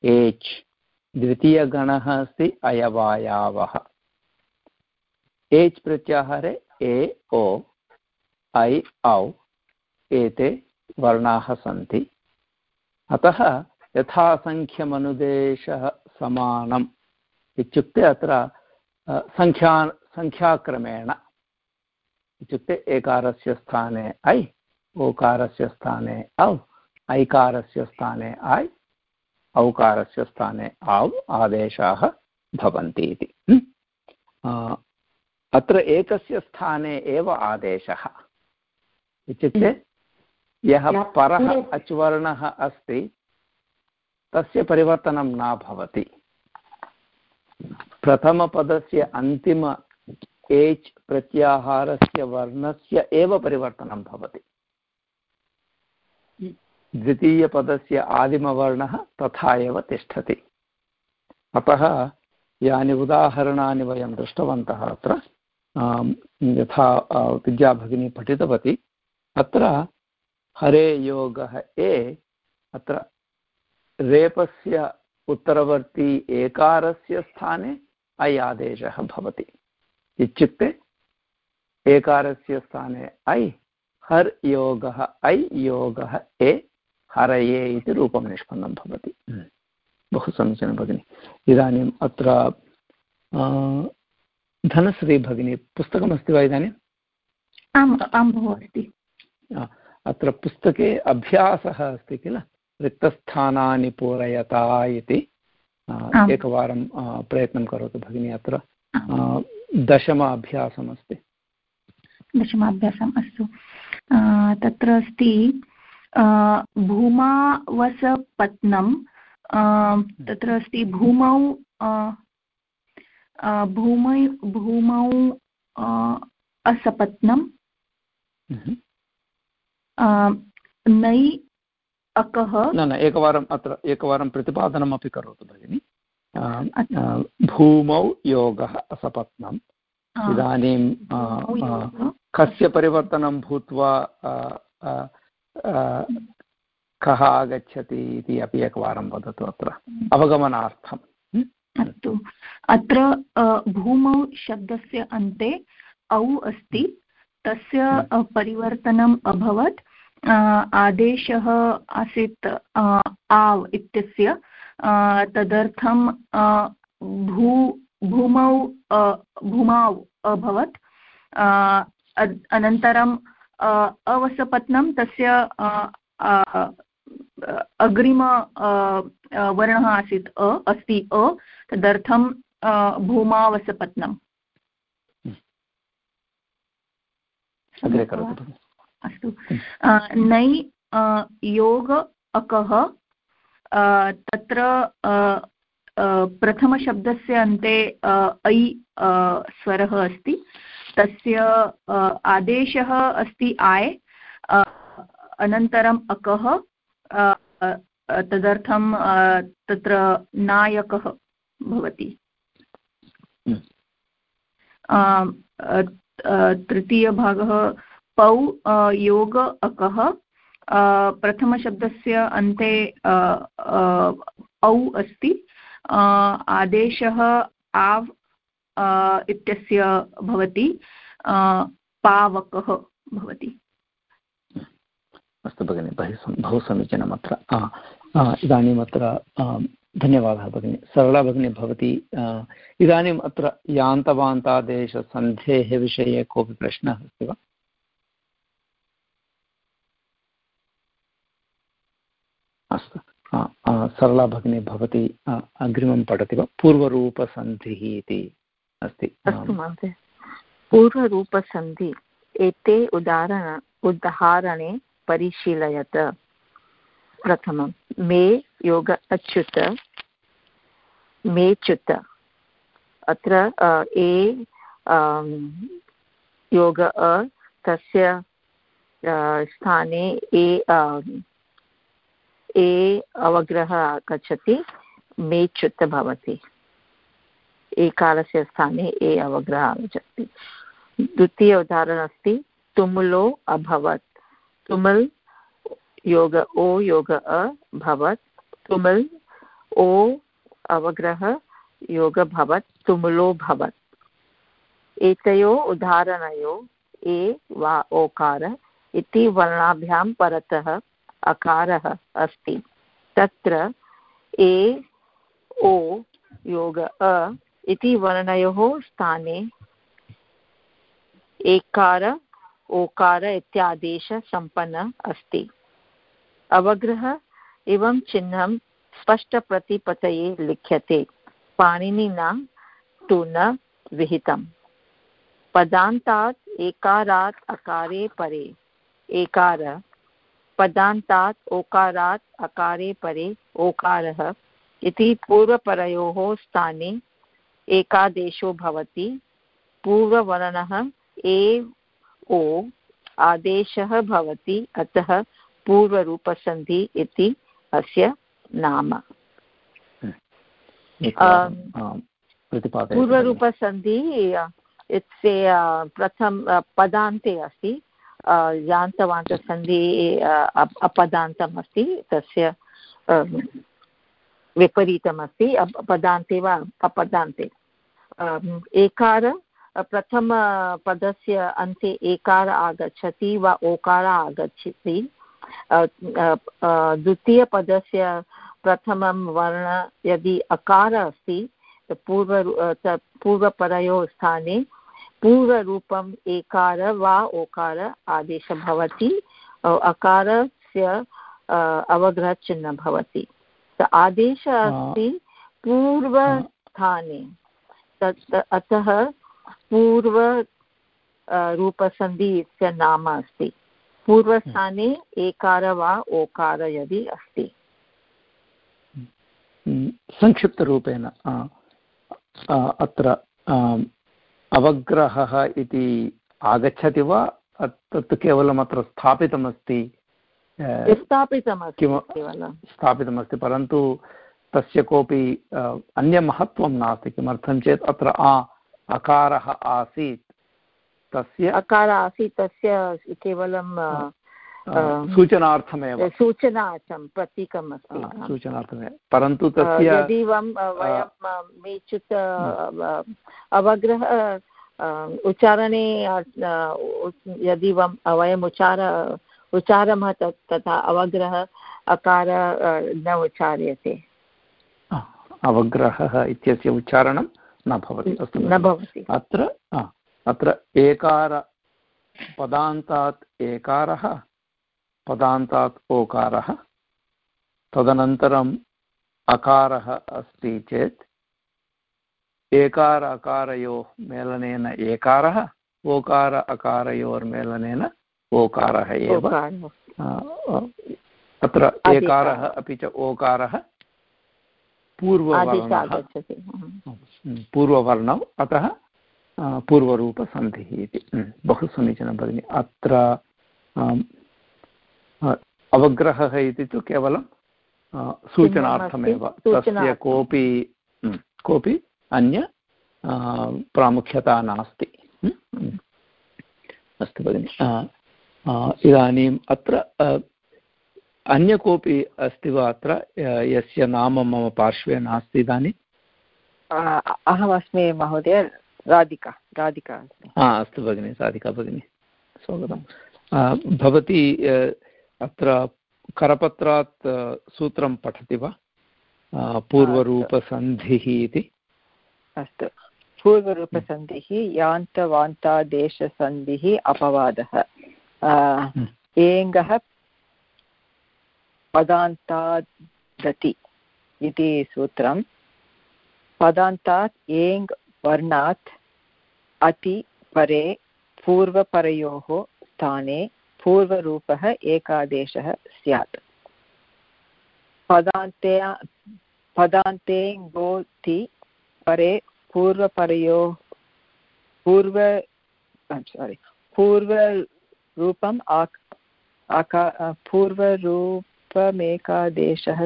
एच्, द्वितीयगणः अस्ति अयवायावः। एच् प्रत्याहारे ए, ओ, ऐ, औ, एते वर्णाः सन्ति। अतः यथासङ्ख्यमनुदेशः समानम् इत्युक्ते अत्र सङ्ख्या सङ्ख्याक्रमेण इत्युक्ते एकारस्य स्थाने ऐ ओकारस्य स्थाने औ ऐकारस्य स्थाने ऐ औकारस्य स्थाने औ आदेशाः भवन्ति इति। अत्र एकस्य स्थाने एव आदेशः इत्युक्ते यः परः अच्वर्णः अस्ति तस्य परिवर्तनं न भवति। प्रथमपदस्य अन्तिम एच् प्रत्याहारस्य वर्णस्य एव परिवर्तनं भवति। द्वितीयपदस्य आदिमवर्णः तथा एव तिष्ठति। अतः यानि उदाहरणानि वयं दृष्टवन्तः अत्र यथा विद्याभगिनी पठितवती, अत्र हरे योगः ए, अत्र रेपस्य उत्तरवर्ती एकारस्य स्थाने ऐ आदेशः भवति। इत्युक्ते एकारस्य स्थाने ऐ हर् योगः ऐ योगः ए हरये इति रूपं निष्पन्नं भवति। बहु समीचीनं भगिनि। इदानीम् अत्र धनश्री भगिनी पुस्तकमस्ति वा इदानीम्
आम् आं भो अस्ति
अत्र पुस्तके अभ्यासः अस्ति किल? रिक्तस्थानानि पूरयता इति एकवारं प्रयत्नं करोतु भगिनी अत्र। दशम अभ्यासमस्ति
दशमाभ्यासम् अस्तु तत्र अस्ति भूमावसपत्नं तत्र अस्ति भूमौ भूमै भूमौ असपत्नं नै अकः?
न न एकवारम् अत्र एकवारं प्रतिपादनमपि करोतु भगिनि. भूमौ योगः असपत्नम् इदानीं कस्य परिवर्तनं भूत्वा कः आगच्छति इति अपि एकवारं वदतु अत्र। अवगमनार्थम्
अस्तु। अत्र भूमौ शब्दस्य अन्ते औ अस्ति। तस्य परिवर्तनम् अभवत्। आदेशः आसीत् आव् इत्यस्य तदर्थं भू भूमौ भूमौ अभवत् अनन्तरं अवसपत्नं तस्य अग्रिम वर्णः आसीत् अ अस्ति अ तदर्थं भूमावसपत्नम् अस्तु। नै योग अकः तत्र प्रथमशब्दस्य अन्ते ऐ स्वरः अस्ति। तस्य आदेशः अस्ति आय् अनन्तरम् अकः तदर्थं तत्र नायकः भवति। तृतीयभागः पौ योग, अकः प्रथमशब्दस्य अन्ते औ अस्ति आदेशः आव् इत्यस्य भवति पावकः भवति।
अस्तु भगिनि, बहु बहु समीचीनम् अत्र। इदानीम् अत्र धन्यवादः भगिनि। सरला भगिनी भवती इदानीम् अत्र यान्तवान्तादेशसन्धेः विषये कोऽपि प्रश्नः अस्ति वा? अस्तु। सरला भगिनी भवती अग्रिमं पठति वा? पूर्वरूपसन्धिः इति अस्ति।
अस्तु महोदय। पूर्वरूपसन्धि एते उदाहरण, उदाहरणे परिशीलयत। प्रथमं, मे योग अच्युत, मे च्युत। अत्र ए योग अ, तस्य स्थाने ए ए अवग्रहः आगच्छति मेच्युत भवति। एकारस्य स्थाने ए अवग्रहः आगच्छति। द्वितीय उदाहरणम् अस्ति, तुमुलो अभवत्। तुमुल् योग, ओ योग अ भवत्। तुमुल् ओ अवग्रह योग भवत्। तुमुलो भवत्। एतयो उदाहरणयो ए वा ओकार इति वर्णाभ्यां परतः अकारः अस्ति। तत्र ए, ओ, योग, अ इति वर्णयोः स्थाने एकार, ओकार इत्यादेशसम्पन्न अस्ति। अवग्रह एवं चिह्नं स्पष्टप्रतिपतये लिख्यते। पाणिनिना तु न विहितम्। पदान्तात् एकारात् अकारे परे। एकार पदान्तात् ओकारात् अकारे परे ओकारः इति पूर्वपरयोः स्थाने एकादेशो भवति। पूर्ववर्णः ए ओ आदेशः भवति अतः पूर्वरूपसन्धि इति अस्य नाम। पूर्वरूपसन्धि इत्से प्रथम पदान्ते अस्ति। यान्तवान्तसन्धि अपदान्तम् अस्ति तस्य विपरीतमस्ति पदान्ते वा, अपदान्ते। एकार प्रथमपदस्य अन्ते एकार आगच्छति वा ओकार आगच्छति। द्वितीयपदस्य प्रथमं वर्ण यदि अकार अस्ति पूर्व पूर्वपरयोः स्थाने पूर्वरूपम् एकार वा ओकार आदेशः भवति अकारस्य अवग्रहचिह्नं भवति। आदेशः अस्ति पूर्वस्थाने। तत् अतः पूर्व रूपसन्धि इत्यस्य नाम अस्ति। पूर्वस्थाने एकार वा ओकार यदि अस्ति।
संक्षिप्तरूपेण अत्र अवग्रहः इति आगच्छति वा? तत् केवलम् अत्र स्थापितमस्ति
स्थापितमस्ति
स्थापितमस्ति परन्तु तस्य कोऽपि अन्यमहत्त्वं नास्ति किमर्थं चेत् अत्र आ अकारः आसीत्। तस्य
अकार आसीत् तस्य केवलं
सूचनार्थमेव।
सूचनार्थं प्रतीकम् अस्ति
सूचनार्थमेव। परन्तु तस्य
यदि वयं मेचुत् अवग्रह उच्चारणे यदि वयम् उच्चार उच्चारमः तथा अवग्रह अकार न उच्चार्यते।
अवग्रहः इत्यस्य उच्चारणं न भवति अस्तु
न भवति।
अत्र अत्र एकार पदान्तात् एकारः पदान्तात् ओकारः तदनन्तरम् अकारः अस्ति चेत् एकार अकारयोः मेलनेन एकारः ओकार अकारयोर्मेलनेन ओकारः। एव अत्र एकारः अपि च ओकारः पूर्ववर्णः। पूर्ववर्णौ अतः पूर्वरूपसन्धिः इति। बहु समीचीनं भगिनि। अत्र अवग्रहः इति तु केवलं सूचनार्थमेव। तस्य कोऽपि कोऽपि अन्य प्रामुख्यता नास्ति। अस्तु भगिनि इदानीम् अत्र अन्य कोऽपि अस्ति वा अत्र? यस्य नाम मम पार्श्वे नास्ति इदानीम्
अहमस्मि महोदय राधिका राधिका
हा अस्तु भगिनि राधिका भगिनि स्वागतं भवती अत्र करपत्रात् सूत्रं पठति वा? पूर्वरूपसन्धिः इति।
अस्तु। पूर्वरूपसन्धिः यान्तवान्तादेशसन्धिः अपवादः। हम्म। एङ्गः पदान्तादति इति सूत्रं पदान्तात् एङ् वर्णात् अति परे पूर्वपरयोः स्थाने पूर्वरूपः एकादेशः स्यात्। पदान्ते पदान्तेङ्गोति परे पूर्वपरयो पूर्व सारि पूर्वरूपम् आक् आका पूर्वरूपमेकादेशः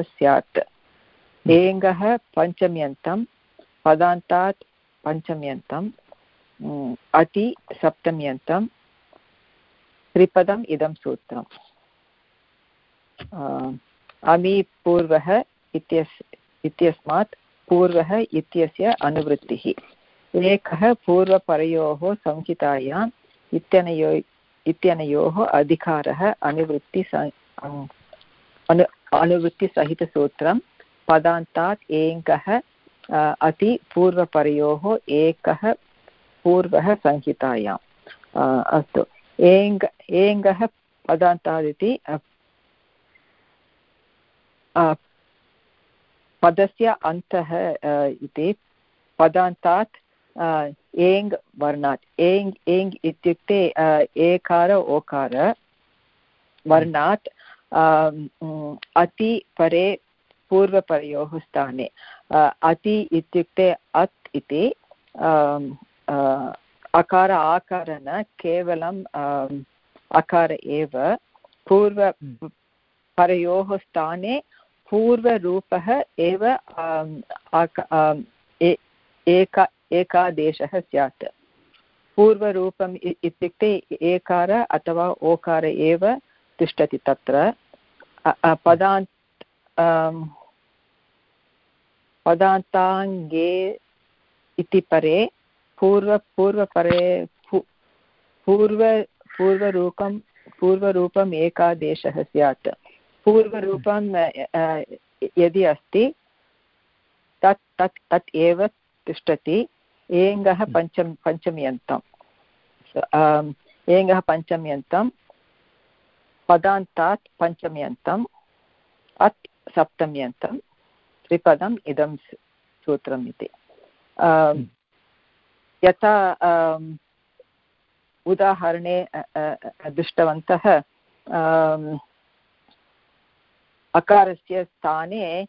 स्यात्। एङ्गः पञ्चम्यन्तं, पदान्तात् पञ्चम्यन्तम् अति सप्तम्यन्तं त्रिपदम् इदं सूत्रम्। अमी पूर्वः इत्यस्, इत्यस्मात् पूर्वः इत्यस्य अनुवृत्तिः। एकः पूर्वपरयोः संहितायाम् इत्यनयो, इत्यनयोः अधिकारः अनुवृत्ति अनु, अनुवृत्तिसहितसूत्रं पदान्तात् एङ्कः अति पूर्वपरयोः एकः पूर्वः संहितायाम् अस्तु। एङ् एङ्गः पदान्तादिति पदस्य अन्तः इति पदान्तात् एङ् वर्णात् एङ् एङ् इत्युक्ते एकार ओकार वर्णात् अति परे पूर्वपरयोः स्थाने अति इत्युक्ते अत् इति अकार आकार न केवलं अकार एव पूर्वपरयोः स्थाने पूर्वरूपः एव एक एकादेशः स्यात्। पूर्वरूपम् इत्युक्ते एकार अथवा ओकार एव तिष्ठति तत्र। पदान्त पदान्ताङ्गे इति परे पूर्व पूर्वपरे पूर्व पूर्वरूपं पूर्वरूपम् एकादेशः स्यात्। पूर्वरूपं यदि अस्ति तत् तत् तत् एव तिष्ठति। एङ्गः हम्म। पञ्चम पञ्चम्यन्तम् एङ्गः पञ्चम्यन्तं। पदान्तात् पञ्चम्यन्तम् अत् सप्तम्यन्तं। त्रिपदम् इदं सूत्रम् इति। यथा उदाहरणे दृष्टवन्तः अकारस्य स्थाने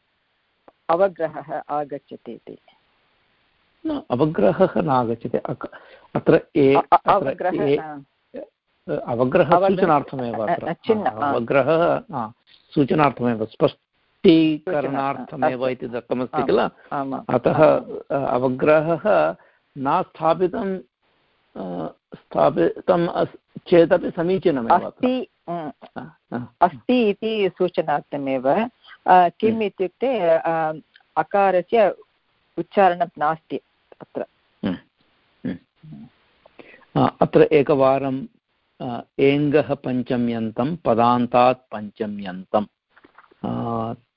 अवग्रहः आगच्छति इति।
न अवग्रहः नागच्छति। अत्र अवग्रहः सूचनार्थमेव अवग्रहः सूचनार्थमेव स्पष्टीकरणार्थमेव इति दत्तमस्ति किल? अतः अवग्रहः न स्थापितं स्थापितं चेदपि समीचीनमेव
अस्ति अस्ति इति सूचनार्थमेव किम् इत्युक्ते अकारस्य उच्चारणं नास्ति अत्र।
अत्र एकवारं एङ्गः पञ्चम्यन्तं पदान्तात् पञ्चम्यन्तं।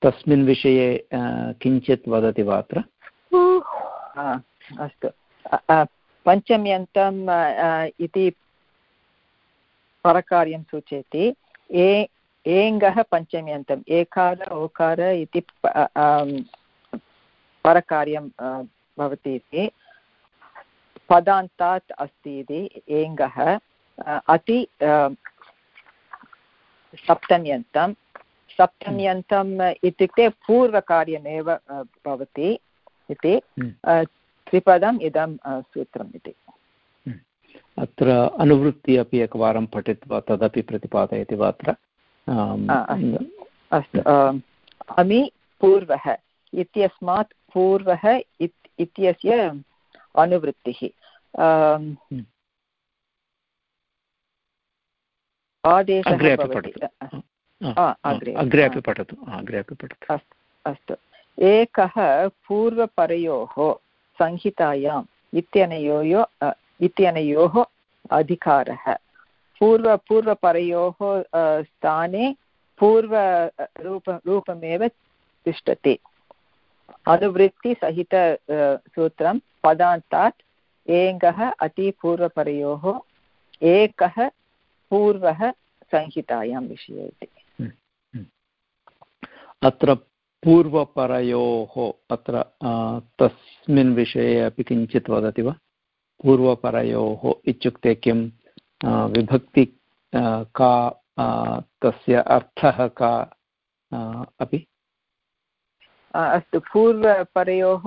तस्मिन् विषये किञ्चित् वदति वा अत्र?
अस्तु। पञ्चम्यन्तम् इति परकार्यं सूचयति। ए एङ्गः पञ्चम्यन्तम् एकार ओकार इति परकार्यं भवति इति। पदान्तात् अस्ति इति एङ्गः। अति सप्तम्यन्तं। सप्तम्यन्तम् इत्युक्ते पूर्वकार्यमेव भवति इति। हम्म। त्रिपदम् इदं सूत्रम् इति।
हम्म। अत्र अनुवृत्ति अपि एकवारं पठित्वा तदपि प्रतिपादयति वा अत्र?
अस्तु। अमि पूर्वः इत्यस्मात् पूर्वः इत्यस्य अनुवृत्तिः। हम्म। आदेशः
अग्रे अपि पठतु।
अस्तु। एकः पूर्वपरयोः संहितायाम् इत्यनयोः इत्यनयोः अधिकारः। पूर्व पूर्वपरयोः स्थाने पूर्वरूप रूपमेव तिष्ठति। अनुवृत्तिसहित सूत्रं पदान्तात् एङ्गः अतिपूर्वपरयोः एकः पूर्वः संहितायां विषये इति। हम्म, हम्म।
अत्र पूर्वपरयोः अत्र तस्मिन् विषये अपि किञ्चित् वदति वा? पूर्वपरयोः इत्युक्ते किं? विभक्ति का तस्य अर्थः का अपि?
अस्तु, पूर्वपरयोः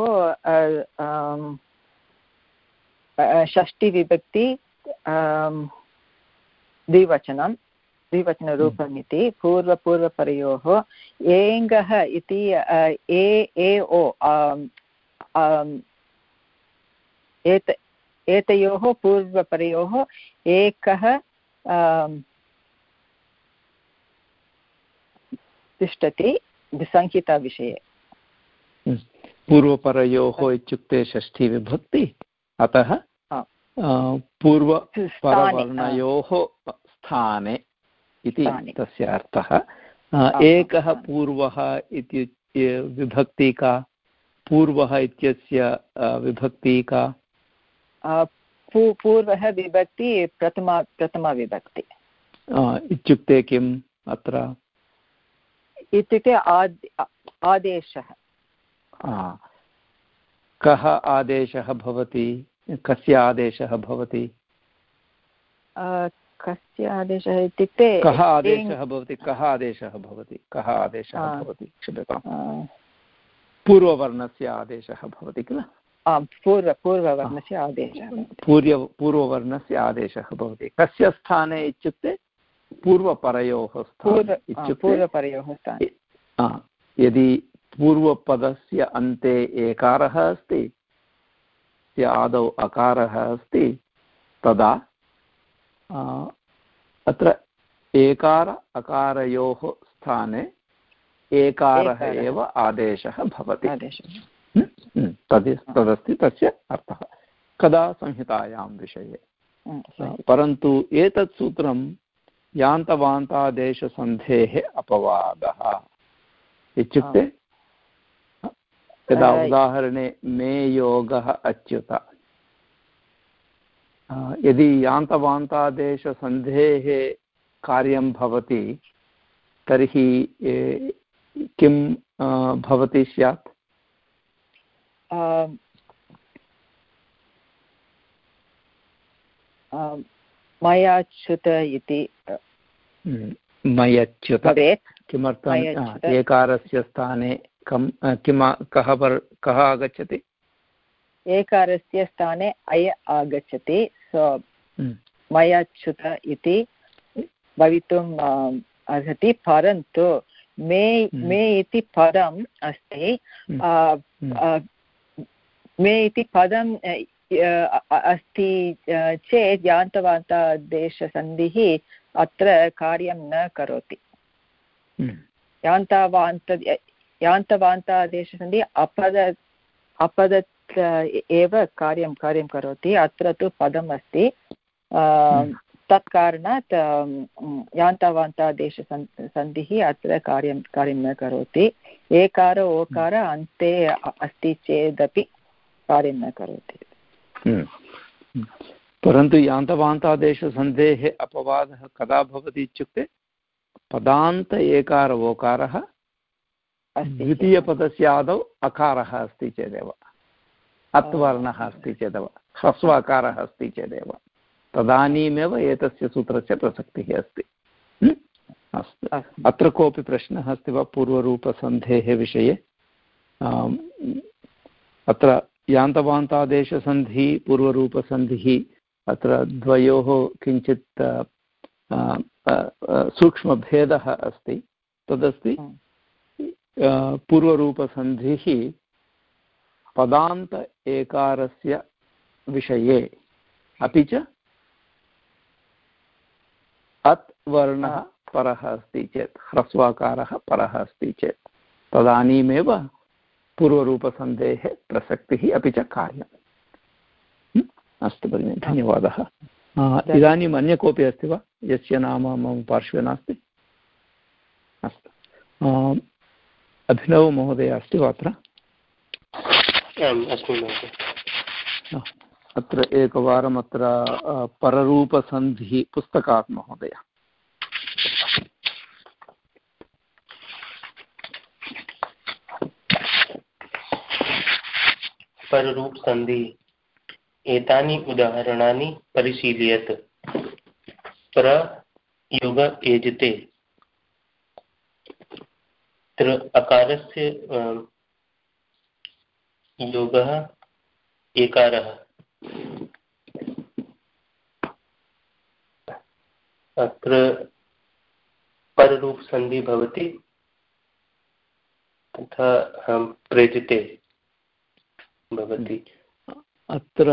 षष्टिविभक्ति द्विवचनं द्विवचनरूपम् इति पूर्वपूर्वपरयोः एङ्गः इति ए ए ओ एत एतयोः पूर्वपरयोः एकः तिष्ठति संहिताविषये।
पूर्वपरयोः इत्युक्ते षष्ठीविभक्ति अतः पूर्वपरवर्णयोः स्थाने। इति तस्य अर्थः। एकः पूर्वः इति विभक्ति का पूर्वः इत्यस्य विभक्ति का
पूर्वः विभक्ति प्रथमा प्रथमाविभक्ति
इत्युक्ते किम् अत्र?
इत्युक्ते आदेशः।
कः आदेशः भवति? कस्य आदेशः भवति?
कस्य आदेशः इत्युक्ते
कः आदेशः भवति? कः आदेशः भवति? कः आदेशः भवति? क्षम्यताम्। पूर्ववर्णस्य आदेशः भवति किल?
आम् पूर्व पूर्ववर्णस्य आदेशः
पूर्व पूर्ववर्णस्य आदेशः भवति। कस्य स्थाने इत्युक्ते पूर्वपरयोः
पूर्वपरयोः स्थाने।
यदि पूर्वपदस्य अन्ते एकारः अस्ति आदौ अकारः अस्ति तदा अत्र एकार अकारयोः स्थाने एकारः एव आदेशः भवति। तद् तदस्ति तस्य अर्थः। कदा संहितायां विषये? परन्तु एतत् सूत्रं यान्तवान्तादेशसन्धेः अपवादः। इत्युक्ते यदा उदाहरणे मे योगः अच्युत। यदि यान्तवान्तादेशसन्धेः कार्यं भवति तर्हि किं भवति स्यात्?
मयाच्युत इति।
मयच्युत। किमर्थम् एकारस्य स्थाने कं किं कः कः आगच्छति?
एकारस्य स्थाने अय आगच्छति सो हम्म। मयाच्युत इति भवितुम् अर्हति परन्तु मे हम्म। मे इति पदम् अस्ति हम्म। मे इति पदं अस्ति चेत् यान्तवान्तादेशसन्धिः अत्र कार्यं न करोति। यान्तावान्त यान्तवान्तादेशसन्धिः अपद अपदत् एव कार्यं कार्यं करोति। अत्र तु पदम् अस्ति हम्म। तत् कारणात् यान्तवान्तादेशसन् सन्धिः अत्र कार्यं कार्यं न करोति। एकार ओकार अन्ते अस्ति चेदपि कार्यं न करोति।
हम्म। परन्तु यान्तवान्तादेशसन्धेः अपवादः कदा भवति इत्युक्ते पदान्त एकार ओकारः द्वितीयपदस्य आदौ अकारः अस्ति चेदेव। अत्वर्णः अस्ति चेदेव ह्रस्वाकारः अस्ति चेदेव तदानीमेव एतस्य सूत्रस्य प्रसक्तिः अस्ति? अस्तु। अत्र कोऽपि प्रश्नः अस्ति वा पूर्वरूपसन्धेः विषये? अत्र यान्तवान्तादेशसन्धिः पूर्वरूपसन्धिः अत्र द्वयोः किञ्चित् सूक्ष्मभेदः अस्ति। तदस्ति पूर्वरूपसन्धिः पदान्त एकारस्य विषये। अपि च अत् वर्णः परः अस्ति चेत् ह्रस्वाकारः परः अस्ति चेत्। तदानीमेव पूर्वरूपसन्धेः प्रसक्तिः अपि च कार्यम्। अस्तु भगिनि धन्यवादः। इदानीम् अन्य कोऽपि अस्ति वा? यस्य नाम मम पार्श्वे नास्ति? अस्तु। अभिनव महोदय अस्ति वा अत्र? अत्र एकवारम् अत्र पररूपसन्धिः पुस्तकात् महोदय।
पररूपसन्धि एतानि उदाहरणानि परिशीलयत्। प्रयोग एजते त्र अकारस्य योगः एकारः। अत्र पररूपसन्धि भवति तथा प्रेजिते भवति।
अत्र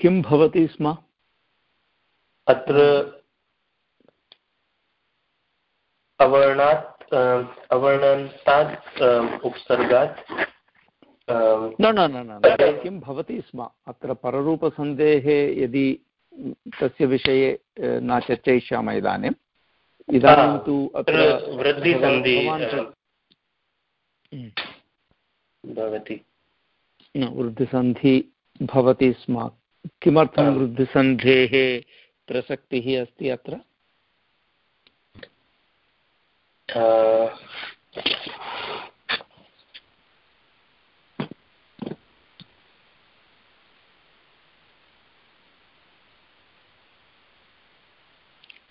किं भवति स्म?
अत्र अवर्णात् अवर्णन्तात् उपसर्गात्
न न न न किं भवति स्म? अत्र पररूपसन्धेः यदि तस्य विषये न चर्चयिष्यामः इदानीम् इदानीं तु अत्र
भवति।
वृद्धिसन्धि भवति स्म। किमर्थं वृद्धिसन्धेः प्रसक्तिः अस्ति अत्र?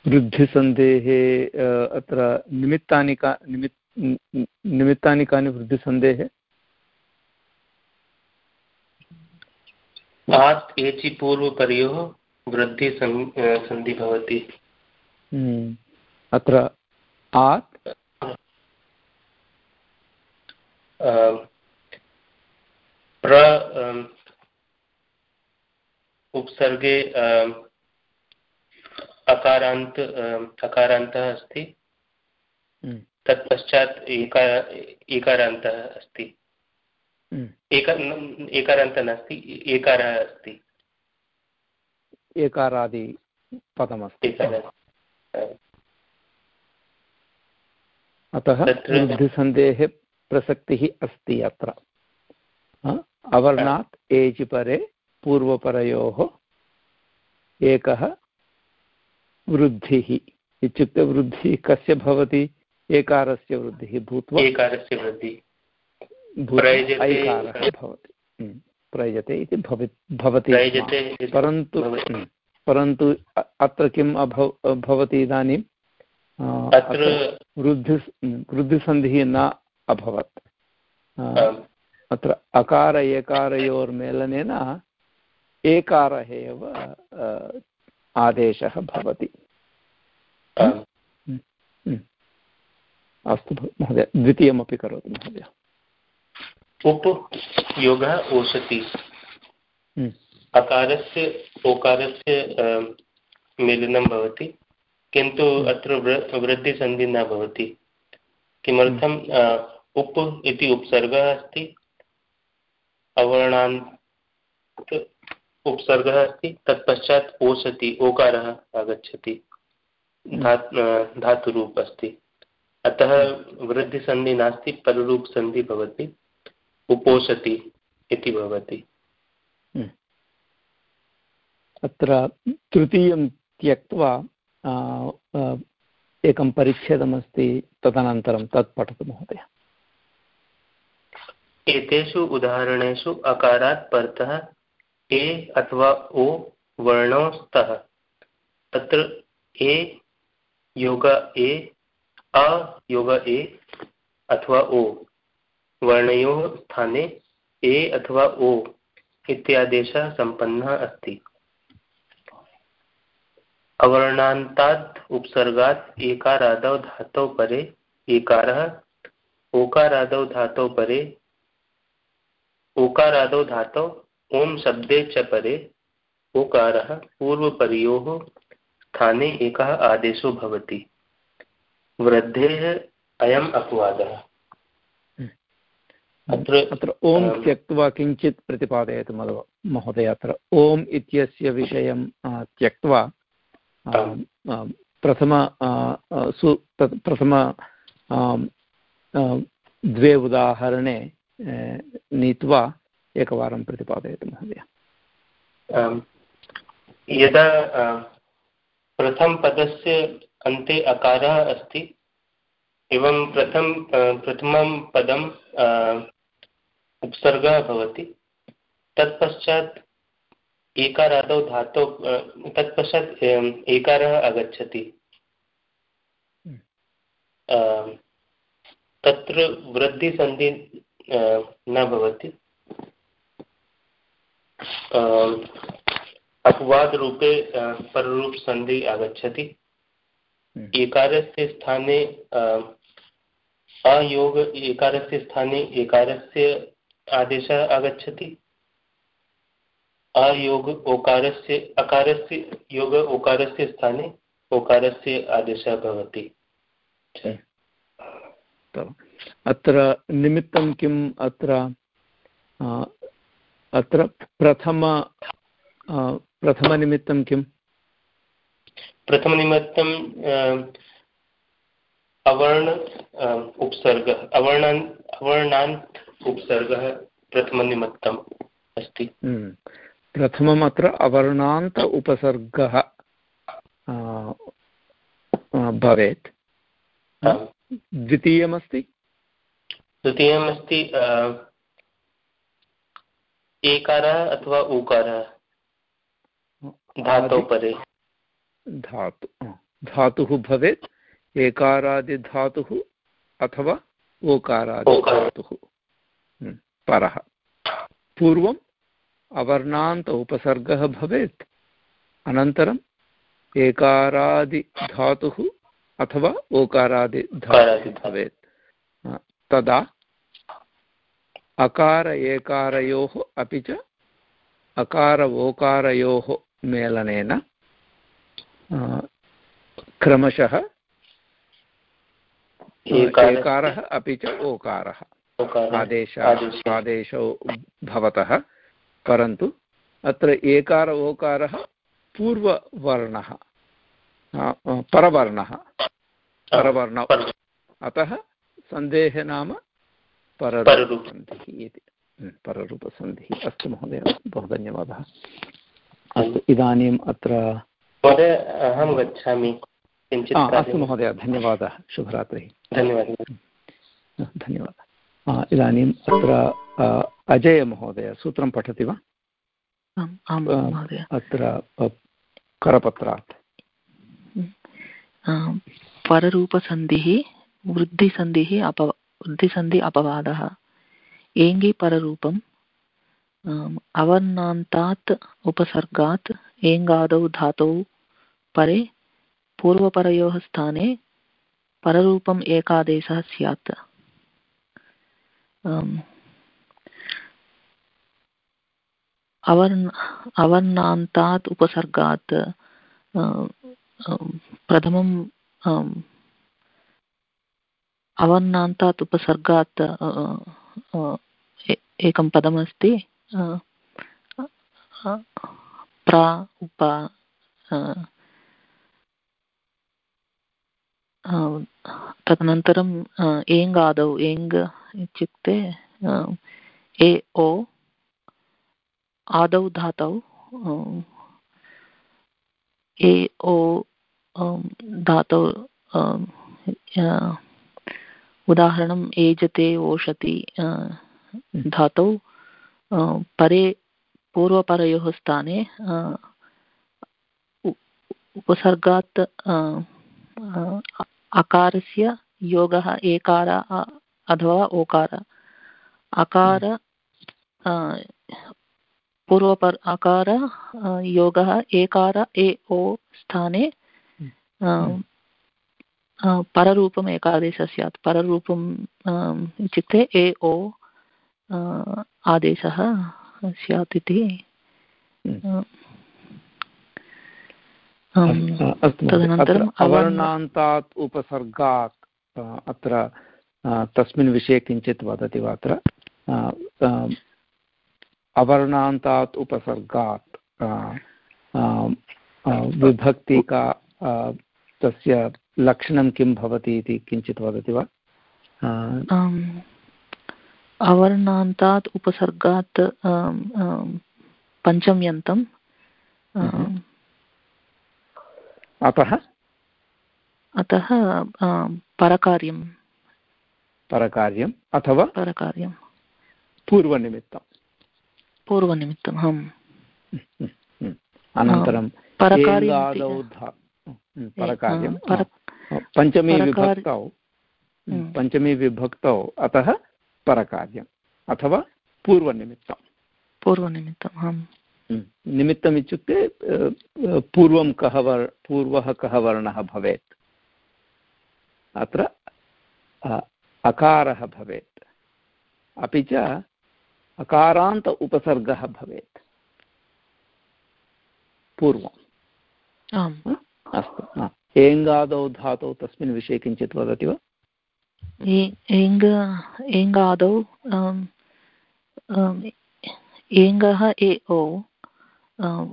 वृद्धिसन्धेः अत्र निमित्तानि का निमित् निमित्तानि कानि वृद्धिसन्धेः
आत् एचि पूर्वपर्योः वृद्धि सन्धि भवति।
हम्म। अत्र आत्?
प्र उपसर्गे अकारान्त अकारान्तः अस्ति। हम्म। तत्पश्चात् एकारान्तः अस्ति। हम्म। एक एकारान्तः नास्ति एकारः अस्ति।
एकारादिपदमस्ति अतः वृद्धिसन्धेः प्रसक्तिः अस्ति अत्र। अवर्णात् एज् परे पूर्वपरयोः एकः वृद्धिः इत्युक्ते वृद्धिः कस्य भवति? एकारस्य वृद्धिः भूत्वा
एकारस्य वृद्धिः।
ऐकारः भवति। हम्म, प्रयजते इति भवति परन्तु हम्म, परन्तु अत्र किम् अभव भवति इदानीं? वृद्धि हम्म, वृद्धिसन्धिः न अभवत्। अत्र अकार एकारयोर्मेलनेन एकारः एव आदेशः भवति। अस्तु महोदय द्वितीयमपि करोतु महोदय।
उपयोगः ओषति। अकारस्य ओकारस्य मेलनं भवति किन्तु। अत्र वृद्धिसन्धिः न भवति। किमर्थम् उप् इति उपसर्गः अस्ति अवर्णान्त उपसर्गः अस्ति तत्पश्चात् ओषति ओकारः आगच्छति धा धातुरूप अस्ति। अतः वृद्धिसन्धि नास्ति पररूपसन्धि भवति उपोषति इति भवति।
अत्र तृतीयं त्यक्त्वा एकं परिच्छेदमस्ति तदनन्तरं तत् पठतु महोदय।
एतेषु उदाहरणेषु अकारात् परतः ए अथवा ओ वर्णौ स्तः तत्र ए योग ए, अ योग ए अथवा ओ। वर्णयोः स्थाने ए अथवा ओ इत्यादेशः सम्पन्नः अस्ति। अवर्णान्तात् उपसर्गात् एकारादौ धातौ परे एकारः, ओकारादौ धातौ परे ओकारादौ धातौ ओम शब्दे च परे ओकारः पूर्वपरयोः स्थाने एकः आदेशो भवति। वृद्धेः अयम् अपवादः।
अत्र अत्र ओम् त्यक्त्वा किञ्चित् प्रतिपादयतु महोदय अत्र ओम् इत्यस्य विषयं त्यक्त्वा प्रथम सु प्रथम द्वे उदाहरणे नीत्वा एकवारं प्रतिपादयतु महोदय।
यदा प्रथमपदस्य अन्ते अकारः अस्ति एवं प्रथम प्रथमं पदं उपसर्गः भवति तत्पश्चात् एकारादौ धातौ तत्पश्चात् एकारः आगच्छति। हम्म। तत्र वृद्धिसन्धि न भवति। अपवादरूपे पररूपसन्धि आगच्छति। हम्म। एकारस्य स्थाने अयोग एकारस्य स्थाने एकारस्य आदेशः आगच्छति। अयोग ओकारस्य अकारस्य योग ओकारस्य स्थाने ओकारस्य आदेशः भवति।
अत्र निमित्तं किम् अत्र अत्र प्रथम प्रथमनिमित्तं किम्?
प्रथमनिमित्तं अवर्ण उपसर्गः अवर्णान् अवर्णान्त् उपसर्गः प्रथमनिमित्तम् अस्ति।
हम्म। प्रथमम् अत्र अवर्णान्त उपसर्गः भवेत्। द्वितीयमस्ति?
द्वितीयमस्ति एकारः अथवा ऊकारः? धातौ परे
धातु धातुः भवेत् एकारादिधातुः अथवा ओकारादिधातुः। हम्म, परः। पूर्वम् अवर्णान्त उपसर्गः भवेत् अनन्तरम् एकारादिधातुः अथवा ओकारादिधातुः भवेत्। तदा अकार एकारयोः अपि च अकार ओकारयोः मेलनेन क्रमशः एकारः अपि च ओकारः। आदेश आदेशौ। भवतः। परन्तु अत्र एकार ओकारः पूर्ववर्णः परवर्णः। परवर्ण। अतः सन्देहः नाम पररूपसन्धिः इति। पररूपसन्धिः। अस्तु महोदय बहु धन्यवादः। अस्तु। इदानीम् अत्र
महोदय अहं गच्छामि।
अस्तु महोदय धन्यवादः। शुभरात्रिः।
धन्यवादः।
धन्यवादः। इदानीम् अत्र अजयमहोदय सूत्रं पठति वा? अत्र करपत्रात्।
पररूपसन्धिः वृद्धिसन्धिः अप वृद्धिसन्धि अपवादः। एङ्गि पररूपम् अवर्णान्तात् उपसर्गात् एङ्गादौ धातौ परे, पूर्वपरयोः स्थाने पररूपम् एकादेशः स्यात्।
अवर्ण, अवर्णान्तात् उपसर्गात् प्रथमं अवर्णान्तात् उपसर्गात् एकं पदमस्ति प्र, उप तदनन्तरम् एङ् आदौ एङ् इत्युक्ते ए, ओ, आदौ धातौ ए, ओ धातौ उदाहरणम् एजते, ओषति धातौ परे, पूर्वपरयोः स्थाने उपसर्गात् अकारस्य योगः एकार अथवा ओकार। अकार पूर्वपर, अकार योगः एकार, ए, ओ, स्थाने पररूपम् एकादेशः स्यात् पररूपम् इत्युक्ते ए ओ आदेशः स्यात् इति
तदनन्तरम् अवर्णान्तात् उपसर्गात् अत्र तस्मिन् विषये किञ्चित् वदति वा अत्र अवर्णान्तात् उपसर्गात् विभक्तिका तस्य लक्षणं किं भवति इति किञ्चित् वदति वा?
अवर्णान्तात् उपसर्गात् पञ्चम्यन्तं
अतः?
अतः परकार्यं
परकार्यम्। अथवा
परकार्यं
पूर्वनिमित्तं।
पूर्वनिमित्तम् आम्।
अनन्तरं परकार्यौ परकार्यं पञ्चमी विभक्तौ पञ्चमी विभक्तौ अतः परकार्यम् अथवा पूर्वनिमित्तं
पूर्वनिमित्तम् आम्
निमित्तम् इत्युक्ते पूर्वं कः वर् पूर्वः कः वर्णः भवेत् अत्र अकारः भवेत् अपि च अकारान्त उपसर्गः भवेत् पूर्वम् अस्तु एङ्गादौ धातौ तस्मिन् विषये किञ्चित् वदति वा?
एङ्गादौ एङ्गः ए ओ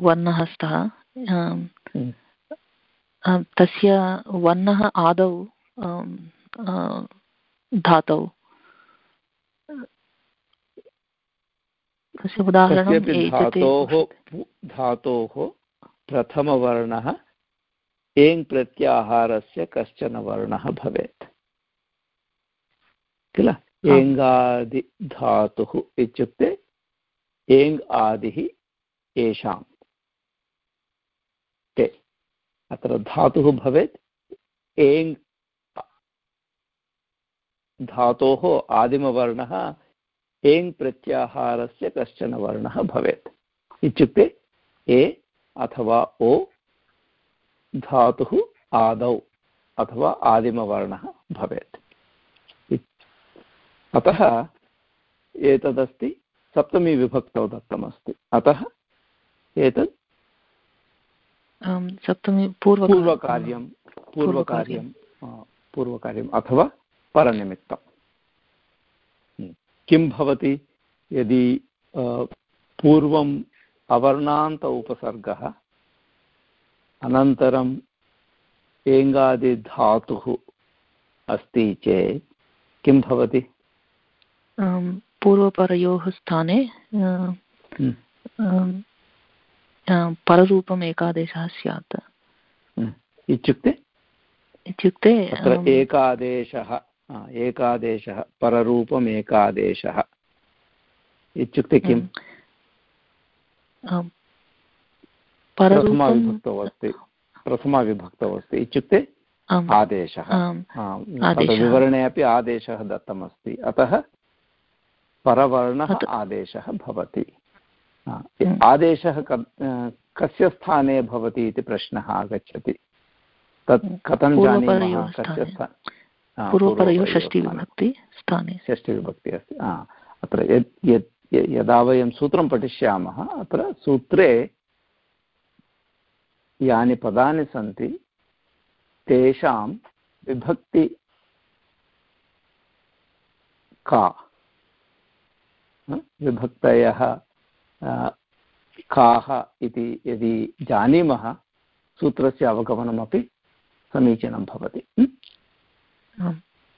वर्णः स्तः तस्य वर्णः आदौ धातौ। तस्य उदाहरणं
धातोः धातोः प्रथमवर्णः एङ् प्रत्याहारस्य कश्चन वर्णः भवेत्। किल? एङ्गादिधातुः इत्युक्ते एङ् आदिः येषां ते अत्र धातुः भवेत्। एङ् धातोः आदिमवर्णः एङ् प्रत्याहारस्य कश्चन वर्णः भवेत्। इत्युक्ते ए अथवा ओ धातुः आदौ अथवा आदिमवर्णः भवेत्। अतः एतदस्ति सप्तमी विभक्तौ दत्तमस्ति। अतः एतत्
सप्तमी
पूर्वकार्यं। पूर्वकार्यं पूर्वकार्यम् अथवा परनिमित्तम् किं भवति? यदि पूर्वम् अवर्णान्त उपसर्गः अनन्तरम् एङ्गादिधातुः अस्ति चेत् किं भवति?
पूर्वपरयोः स्थाने पररूपम् एकादेशः स्यात्।
इत्युक्ते?
इत्युक्ते
एकादेशः एकादेशः पररूपम् एकादेशः। इत्युक्ते किम्? प्रथमाविभक्तौ अस्ति। प्रथमाविभक्तौ अस्ति। इत्युक्ते आदेशः। विवरणे अपि आदेशः दत्तमस्ति। अतः परवर्णः आदेशः भवति। आदेशः कस्य स्थाने भवति इति प्रश्नः आगच्छति। तत् कथं जानीमः? कस्य
षष्टिविभक्ति स्थाने।
षष्टिविभक्ति अस्ति। अत्र यत् यदा वयं सूत्रं पठिष्यामः अत्र सूत्रे यानि पदानि सन्ति तेषां विभक्ति का? विभक्तयः काः इति यदि जानीमः सूत्रस्य अवगमनमपि समीचीनं भवति।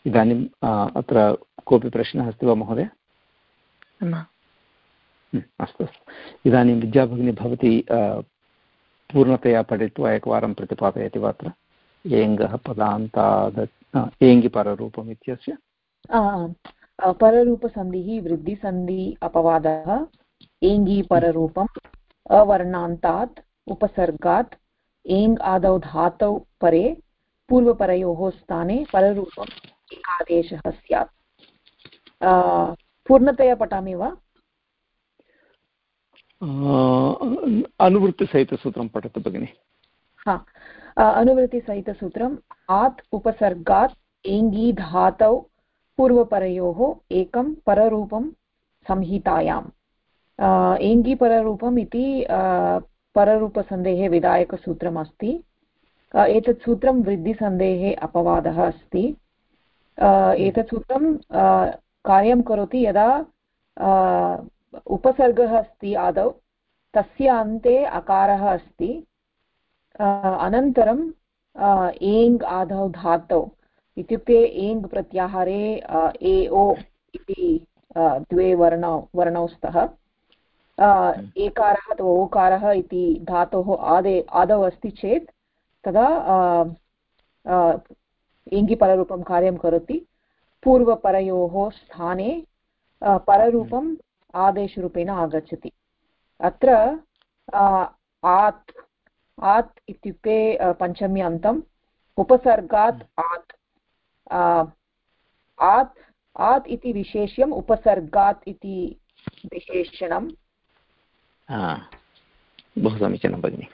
इदानीम् अत्र कोऽपि प्रश्नः अस्ति वा महोदय? अस्तु अस्तु। इदानीं विद्याभगिनी भवती पूर्णतया पठित्वा एकवारं प्रतिपादयति वा अत्र एङ्गः पदान्ताद एङ्गिपररूपम् इत्यस्य।
पररूपसन्धिः, वृद्धिसन्धि, अपवादः, एङ्गीपररूपम्, अवर्णान्तात्, उपसर्गात् एङ् आदौ धातौ परे, पूर्वपरयोः स्थाने पररूपम् एकादेशः स्यात्। पूर्णतया पठामि वा?
अनुवृत्तिसहितसूत्रं पठतु भगिनि
हा अनुवृत्तिसहितसूत्रम् आत् उपसर्गात् एङ्गी धातौ पूर्वपरयोः एकं पररूपं संहितायाम् एङ्गिपररूपम् इति पररूपसन्धेः विधायकसूत्रम् अस्ति एतत् सूत्रं वृद्धिसन्धेः अपवादः अस्ति एतत् सूत्रं कार्यं करोति यदा उपसर्गः अस्ति आदौ। तस्य अन्ते अकारः अस्ति। अनन्तरं एङ् आदौ धातौ। इत्युक्ते एङ् प्रत्याहारे ए ओ इति द्वे वर्णौ वर्णौ स्तः। एकारः अथवा ओकारः इति धातोः आदे आदौ अस्ति चेत् तदा एङ्गिपररूपं कार्यं करोति। पूर्वपरयोः स्थाने पररूपम् आदेशरूपेण आगच्छति। अत्र आत् आत् इत्युक्ते पञ्चमी अन्तम् उपसर्गात् आत्। आत् आत् इति विशेष्यम् उपसर्गात् इति विशेषणं
बहु समीचीनं भगिनि।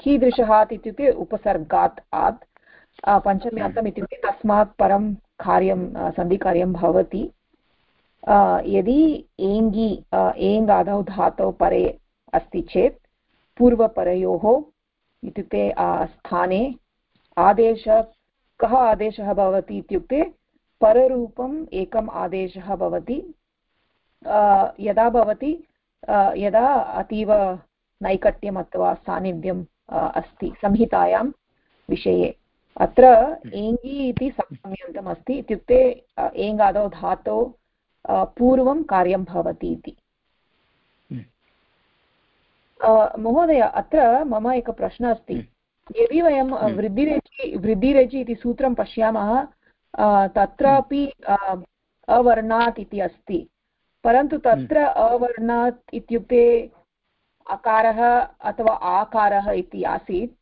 कीदृशः आत् इत्युक्ते उपसर्गात् आत्। पञ्चमी अन्तम् इत्युक्ते तस्मात् परं कार्यं सन्धिकार्यं भवति। यदि एङ्गि एङ् आदौ धातौ परे अस्ति चेत्, पूर्वपरयोः इत्युक्ते स्थाने आदेश, कः आदेशः भवति इत्युक्ते, पररूपम् एकम् आदेशः भवति। यदा भवति यदा अतीव नैकट्यम् अथवा सान्निध्यम् अस्ति संहितायां विषये। अत्र एङ्गि इति सप्तम्यन्तम् अस्ति। इत्युक्ते एङ्गादौ धातौ पूर्वं कार्यं भवति इति। महोदय अत्र मम एकः प्रश्नः अस्ति। यदि वयं वृद्धिरेचि वृद्धिरेचि इति सूत्रं पश्यामः तत्रापि अवर्णात् इति अस्ति। परन्तु तत्र अवर्णात् इत्युक्ते अकारः अथवा आकारः इति आसीत्।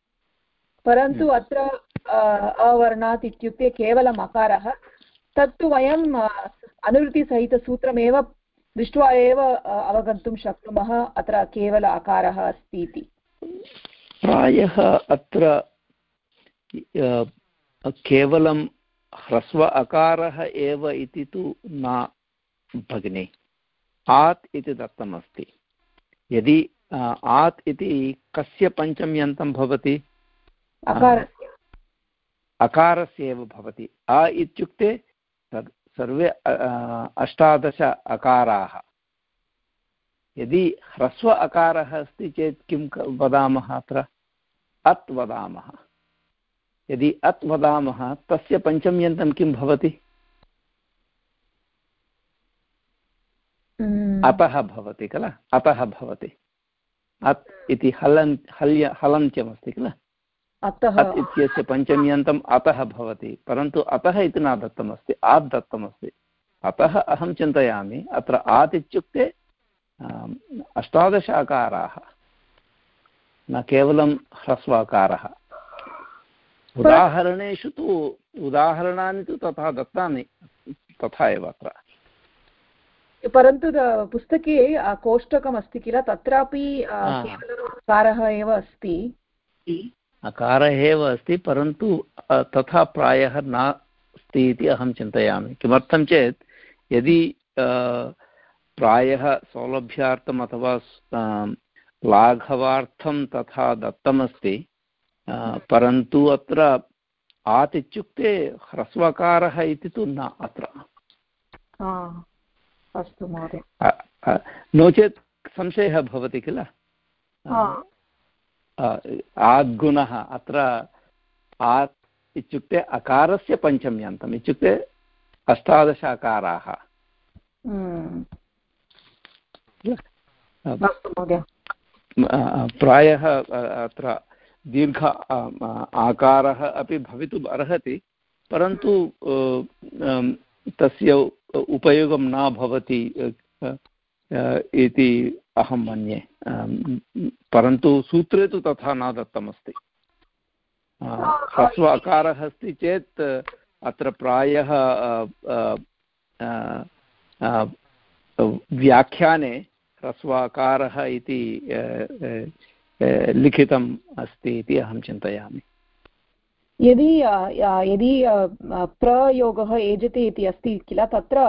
परन्तु अत्र अवर्णात् इत्युक्ते केवलम् अकारः तत्तु वयम् अनुवृत्तिसहितसूत्रमेव दृष्ट्वा एव अवगन्तुं शक्नुमः अत्र केवल अकारः अस्ति इति।
प्रायः अत्र केवलं ह्रस्व अकारः एव इति तु न भगिनि। आत् इति दत्तमस्ति। यदि आत् इति कस्य पञ्चम्यन्तं भवति? अकारस्य एव भवति। अ इत्युक्ते सर्वे अष्टादश अकाराः। यदि ह्रस्व अकारः अस्ति चेत् किं वदामः अत्र? अत् वदामः। यदि अत् वदामः तस्य पञ्चम्यन्तं किं भवति? अतः भवति किल अतः भवति। अत् इति हलन् हल्य हलन्त्यमस्ति किल
अतः
इत्यस्य पञ्चम्यन्तम् अतः भवति परन्तु अतः इति न दत्तमस्ति आत् दत्तमस्ति। अतः अहं चिन्तयामि अत्र आत् इत्युक्ते अष्टादश अकाराः न केवलं ह्रस्वाकारः। उदाहरणेषु तु उदाहरणानि तु तथा दत्तानि तथा एव अत्र।
परन्तु पुस्तके कोष्टकमस्ति किल तत्रापि केवलकारः एव अस्ति।
अकारः एव अस्ति परन्तु तथा प्रायः नास्ति इति अहं चिन्तयामि। किमर्थं चेत् यदि प्रायः सौलभ्यार्थम् अथवा लाघवार्थं तथा दत्तमस्ति परन्तु अत्र आत् इत्युक्ते ह्रस्वकारः इति तु न अत्र।
अस्तु महोदय।
नो चेत् संशयः भवति किल? आद्गुणः अत्र आत् इत्युक्ते अकारस्य पञ्चम्यन्तम् इत्युक्ते अष्टादश अकाराः
हम्म।
प्रायः अत्र दीर्घ आकारः अपि भवितुम् अर्हति परन्तु तस्य उपयोगं न भवति इति अहं मन्ये। परन्तु सूत्रे तु तथा न दत्तमस्ति। ह्रस्व अकारः अस्ति चेत्, अत्र प्रायः व्याख्याने ह्रस्वाकारः इति लिखितम् अस्ति इति अहं चिन्तयामि।
यदि यदि प्रयोगः एजते इति अस्ति किल, तत्र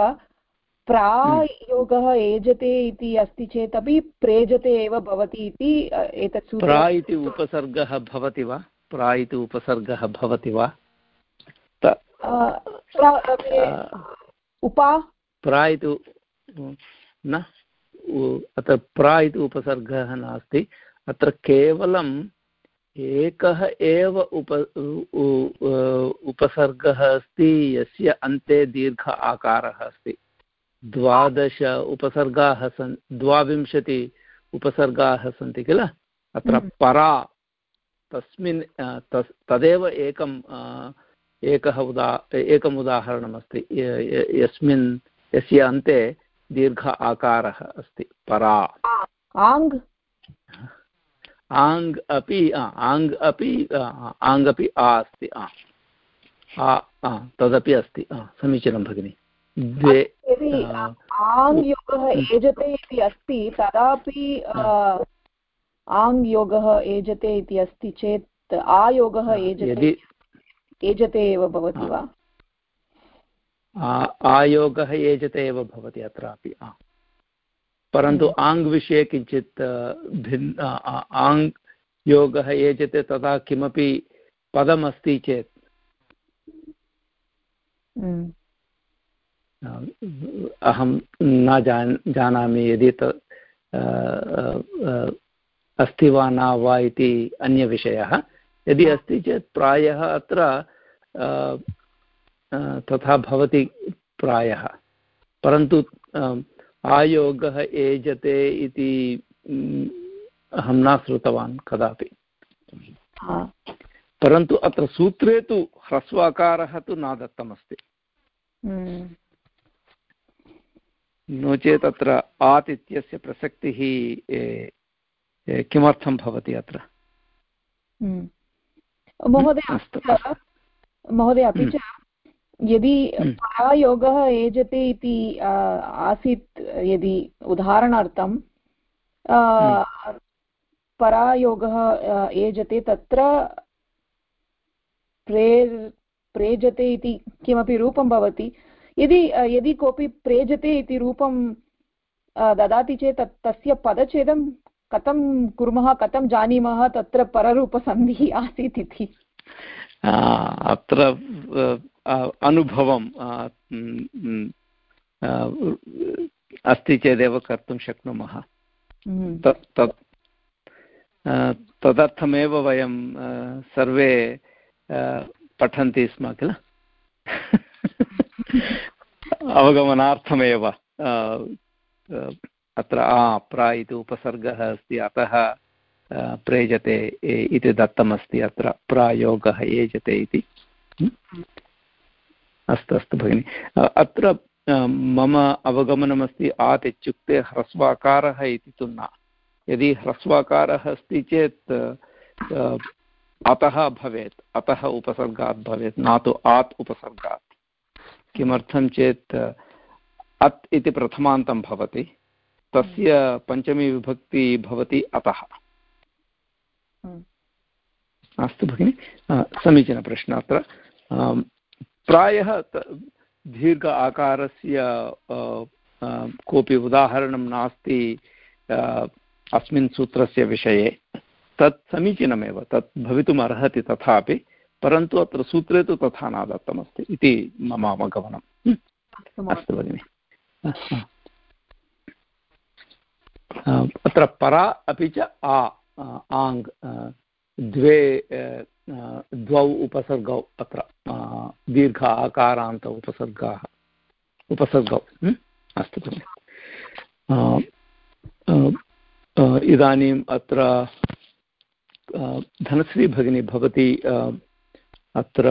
प्रायोगः एजते इति अस्ति चेत् अपि प्रेजते एव भवति इति एतत्
प्रा इति उपसर्गः भवति वा? प्रा इति उपसर्गः भवति वा?
उपा?
प्रा इति न अत्र प्रा इति उपसर्गः नास्ति। अत्र केवलम् एकः एव उप उपसर्गः अस्ति यस्य अन्ते दीर्घ आकारः अस्ति। द्वादश उपसर्गाः सन् द्वाविंशति उपसर्गाः सन्ति किल? अत्र हम्म। परा तस्मिन् तस् तदेव एकम् एकः उदा एकम् उदाहरणमस्ति। यस्मिन् यस्य अन्ते दीर्घ आकारः अस्ति परा।
आङ्
आङ् अपि आङ् अपि आङ् अपि आ अस्ति तदपि अस्ति समीचीनं भगिनि। द्वे
आङ् योगः एजते इति अस्ति तदापि आङ् योगः एजते इति अस्ति चेत् आयोगः एजते एजते एव भवति वा?
आयोगः एजते एव भवति अत्रापि परन्तु हम्म। आङ् विषये किञ्चित् भिन् आङ् योगः एजते तदा किमपि पदमस्ति चेत्।
हम्म।
अहं न जान जानामि यदि त अस्ति वा न वा इति अन्यविषयः। यदि अस्ति चेत् प्रायः अत्र तथा भवति प्रायः। परन्तु आयोगः एजते इति अहं न श्रुतवान् कदापि। परन्तु अत्र सूत्रे तु ह्रस्वाकारः तु न दत्तमस्ति
हम्म।
नो चेत् अत्र आत् इत्यस्य प्रसक्तिः किमर्थं भवति अत्र
हम्म। महोदय महोदय अपि च यदि हम्म। परायोगः एजते इति आसीत् यदि उदाहरणार्थं हम्म। परायोगः एजते तत्र प्रे प्रेजते इति किमपि रूपं भवति यदि यदि कोऽपि प्रेजते इति रूपं ददाति चेत् तस्य पदच्छेदं कथं कुर्मः कथं जानीमः तत्र पररूपसन्धिः [LAUGHS] आसीत् इति।
अत्र अनुभवं अस्ति चेदेव कर्तुं शक्नुमः।
हम्म।
तदर्थमेव वयं सर्वे पठन्ति स्म किल? [LAUGHS] अवगमनार्थमेव अत्र, आ, प्रा इति उपसर्गः अस्ति, अतः प्रेजते इति दत्तमस्ति, अत्र प्रायोगः एजते इति। अस्तु अस्तु, भगिनि। अत्र मम अवगमनमस्ति, आत् इत्युक्ते ह्रस्वाकारः इति तु न। यदि ह्रस्वाकारः अस्ति चेत् अतः भवेत्, अतः उपसर्गात् भवेत्, न तु आत् उपसर्गात्। किमर्थं चेत् अत् इति प्रथमान्तं भवति तस्य पञ्चमी विभक्ति भवति अतः। अस्तु भगिनि समीचीनप्रश्नः अत्र प्रायः दीर्घ आकारस्य कोऽपि उदाहरणं नास्ति अस्मिन् सूत्रस्य विषये। तत् समीचीनमेव तत् भवितुम् अर्हति तथापि। परन्तु अत्र सूत्रे तु तथा न दत्तमस्ति इति मम अवगमनम् अस्तु भगिनि। अत्र परा अपि च आ आङ् द्वे द्वौ उपसर्गौ अत्र दीर्घ आकारान्त उपसर्गाः। उपसर्गौ अस्तु भगिनि। इदानीम् अत्र धनश्री भगिनी भवती अत्र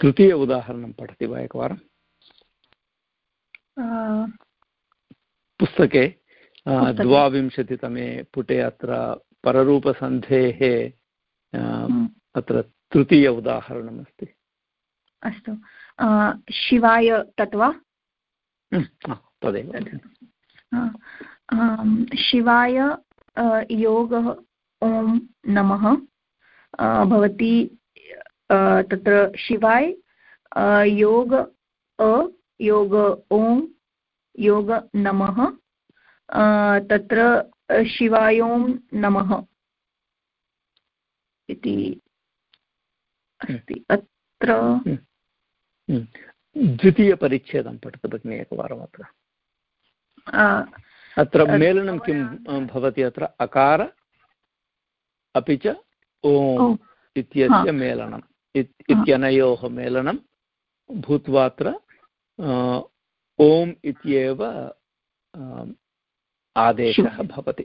तृतीय उदाहरणं पठति वा एकवारं? पुस्तके द्वाविंशतितमे पुटे अत्र पररूपसन्धेः हम्म। अत्र तृतीय उदाहरणमस्ति
अस्तु। शिवाय तत् वा
हम्म, तदेव।
शिवाय योगः ॐ नमः। भवती तत्र शिवाय योग अ योग ॐ योग नमः तत्र शिवायों नमः इति अस्ति अत्र।
द्वितीयपरिच्छेदं पठतु भगिनि एकवारम् अत्र अत्र मेलनं किं भवति अत्र अकार अपि च ओम् इत्यस्य मेलनम्। इत्यनयोः मेलनं भूत्वा अत्र ओम् इत्येव आदेशः भवति?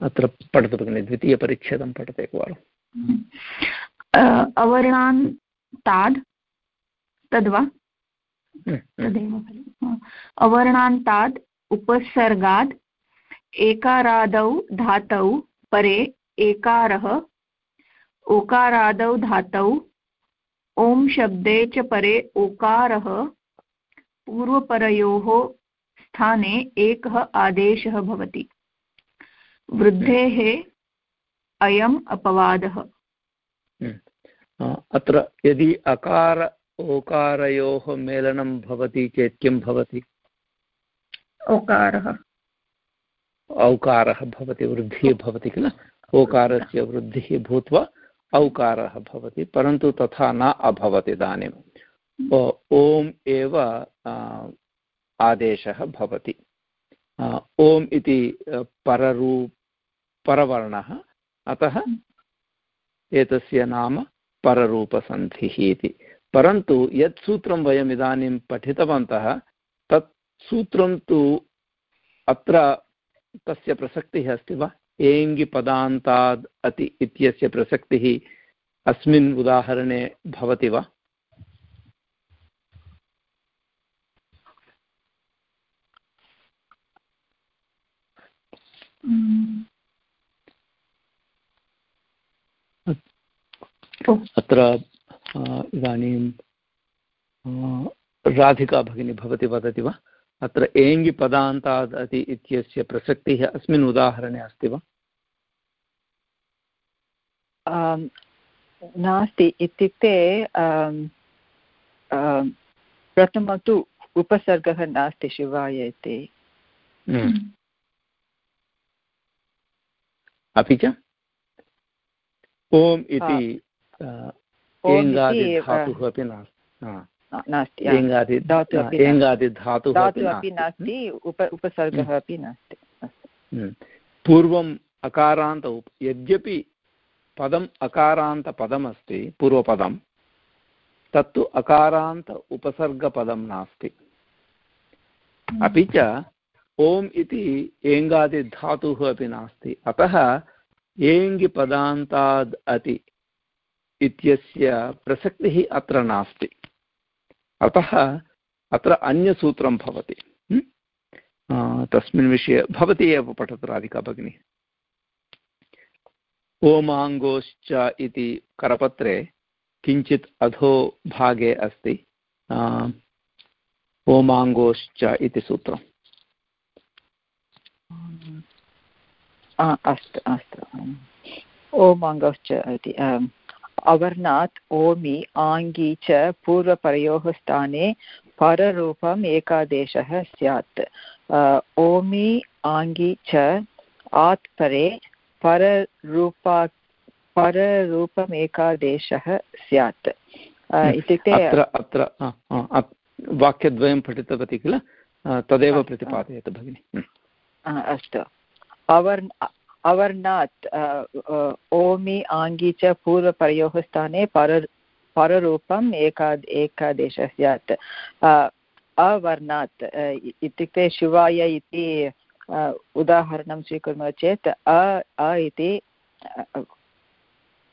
अत्र पठतु भगिनि द्वितीयपरिच्छेदं पठतु एकवारम्।
अवर्णान् ताद् तद्वा तदेव अवर्णान्ताद् उपसर्गाद् एकारादौ धातौ परे एकारः ओकारादौ धातौ ॐ शब्दे च परे ओकारः पूर्वपरयोः स्थाने एकः आदेशः भवति। वृद्धेः अयम् अपवादः।
हम्म। अत्र यदि अकार ओकारयोः मेलनं भवति चेत् किं भवति?
ओकारः।
औकारः भवति, वृद्धिः भवति किल? ओकारस्य वृद्धिः भूत्वा औकारः भवति, परन्तु तथा न अभवत् इदानीम् ओम् एव आदेशः भवति। ओम् इति पररू, परवर्णः, अतः एतस्य नाम पररूपसन्धिः इति। परन्तु यत् सूत्रं वयम् इदानीं पठितवन्तः, तत् सूत्रं तु अत्र तस्य प्रसक्तिः अस्ति वा? एङ्गिपदान्ताद् अति इत्यस्य प्रसक्तिः अस्मिन् उदाहरणे भवति वा? अत्र इदानीं राधिका भगिनी भवती वदति वा? अत्र एङ्गिपदान्ताद् अति इत्यस्य प्रसक्तिः अस्मिन् उदाहरणे अस्ति वा?
नास्ति. इत्युक्ते प्रथमं तु उपसर्गः नास्ति शिवाय इति.
हम्म। अपि च? ओम् इति अपि
नास्ति।
एङ्गादिधातुः
अपि नास्ति। उप उपसर्गः हम्म। अपि नास्ति।
हम्म। पूर्वम् अकारान्त यद्यपि पदम् अकारान्तपदमस्ति पूर्वपदं तत्तु अकारान्त उपसर्गपदं नास्ति। अपि च ओम् इति एङ्गादिधातुः अपि नास्ति। अतः एङ्गिपदान्ताद् अति इत्यस्य प्रसक्तिः अत्र नास्ति। अतः अत्र अन्यसूत्रं भवति। तस्मिन् विषये भवती एव पठतु, राधिका भगिनी। ओमाङ्गोश्च इति करपत्रे किञ्चित् अधो भागे अस्ति। ओमाङ्गोश्च इति सूत्रम्।
अस्तु अस्तु। ओमाङ्गश्च इति अवर्णात् ओमि आङ्गी च पूर्वपरयोः स्थाने पररूपम् एकादेशः स्यात्। ओमि आङ्गी च आत् परे पररूपा पररूपम् एकादेशः स्यात् इत्युक्ते
अत्र अत्र वाक्यद्वयं पठितवती किल? तदेव प्रतिपादयतु भगिनि।
अस्तु। अवर् अवर्णात् ओमि आङ्गी च पूर्वपरयोः स्थाने पर, पररूपम् एका एकादेशः स्यात् अवर्णात् इत्युक्ते शिवाय इति उदाहरणं स्वीकुर्मः चेत्, अ अ इति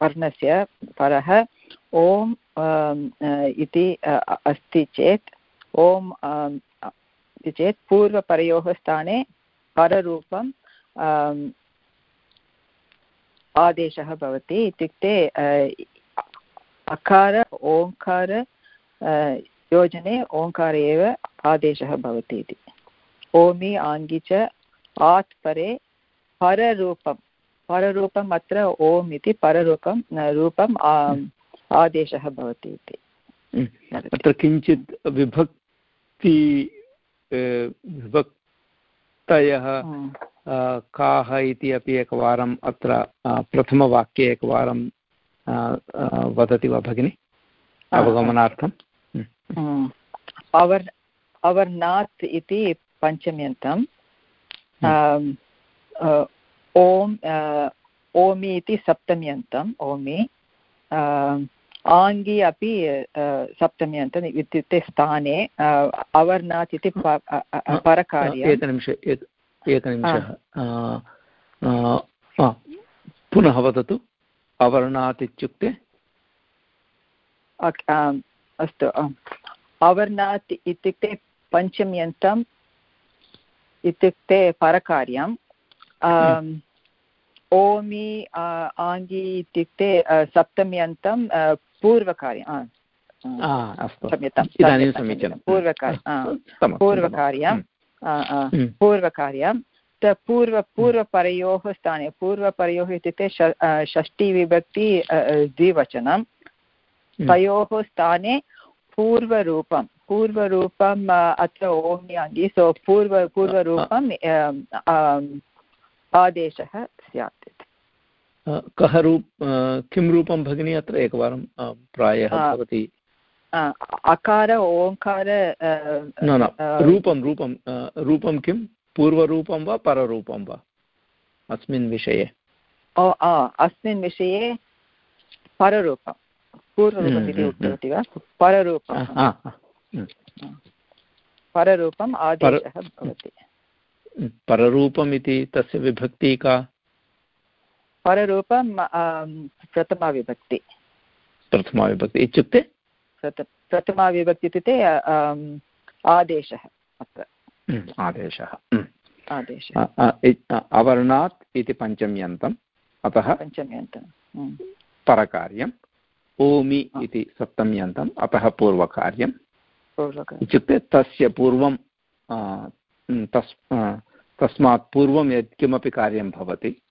वर्णस्य परः, ओम् इति अस्ति चेत्, ओम् इति चेत् पूर्वपरयोः स्थाने पररूपं आदेशः भवति इत्युक्ते अकार ओङ्कार योजने ओङ्कार एव आदेशः भवति इति। ओमि आङ्गि च आत् परे पररूपं। पररूपम् अत्र ओम् इति पररूपं रूपम् आदेशः भवति इति।
अत्र किञ्चित् विभक्ति विभक्तयः काः इति अपि एकवारम् अत्र प्रथमवाक्ये एकवारं वदति वा भगिनि? अवगमनार्थम्
अवर् अवर्नात् इति पञ्चम्यन्तम् ओम् ओमि इति सप्तम्यन्तम् ओमि आङ्गी अपि सप्तम्यन्तम् इत्युक्ते स्थाने अवर्नात् इति परकार्य
एकनिमिष एकनिमिषः पुनः वदतु अवर्णात् इत्युक्ते
अस्तु अवर्णात् इत्युक्ते पञ्चम्यन्तम् इत्युक्ते परकार्यं ओमि आङ्गी इत्युक्ते सप्तम्यन्तं पूर्वकार्यं
इदानीं समीचीनं.
पूर्वकार्यं पूर्वकार्यं पूर्वकार्यं पूर्व पूर्वपरयोः स्थाने पूर्वपरयोः इत्युक्ते षष्टिविभक्ति द्विवचनं तयोः स्थाने पूर्वरूपं पूर्वरूपम् अत्र ओम्याङ्गी सो पूर्व पूर्वरूपम् आदेशः स्यात्
कः रूप किं रूपं भगिनी अत्र एकवारं प्रायः भवति?
अकार ओङ्कार
न न रूपं रूपं रूपं किं? पूर्वरूपं वा पररूपं वा? अस्मिन् विषये।
ओ अस्मिन् विषये पररूपं। पूर्वरूपम् इति उक्तवती वा? पररूपं। पररूपम् आदेशः भवति।
पररूपम् इति तस्य विभक्ति का?
पररूपं प्रथमाविभक्ति।
प्रथमाविभक्ति। इत्युक्ते?
प्रथमाविभक्ति इत्युक्ते आदेशः अत्र।
आदेशः।
आदेशः।
अवर्णात् इति पञ्चम्यन्तम्। अतः
पञ्चम्यन्तं
परकार्यम्। ओमि इति सप्तम्यन्तम्। अतः पूर्वकार्यम्। इत्युक्ते तस्य पूर्वं तस् तस्मात् पूर्वं यत्किमपि कार्यं भवति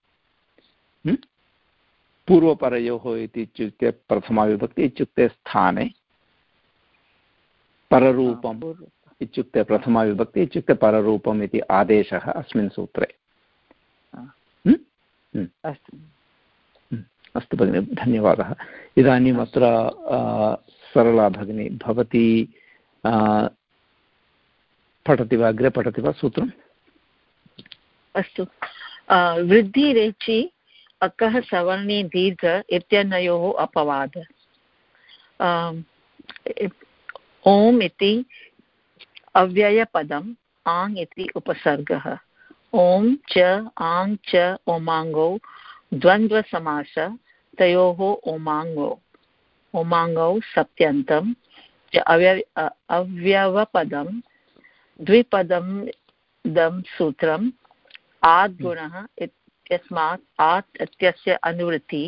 पूर्वपरयोः इति इत्युक्ते प्रथमाविभक्ति इत्युक्ते स्थाने पररूपम् इत्युक्ते प्रथमाविभक्ति इत्युक्ते पररूपम् इति आदेशः अस्मिन् सूत्रे। अस्तु। भगिनि धन्यवादः। इदानीम् अत्र सरला भगिनी भवती पठति वा अग्रे पठति वा सूत्रम्?
अस्तु। वृद्धिरेचि अकः सवर्णी दीर्घ इत्यनयोः अपवाद। ओम् इति अव्ययपदम्, आङ् इति उपसर्गः। ॐ च, आङ् च ओमाङ्गौ द्वन्द्वसमास, तयोः ओमाङ्गौ ओमाङ्गौ सप्त्यन्तं, च अव्यव अव्यवपदं, द्विपदं, दं सूत्रम् आद्गुणः इत्यस्मात् आत् इत्यस्य अनुवृत्ति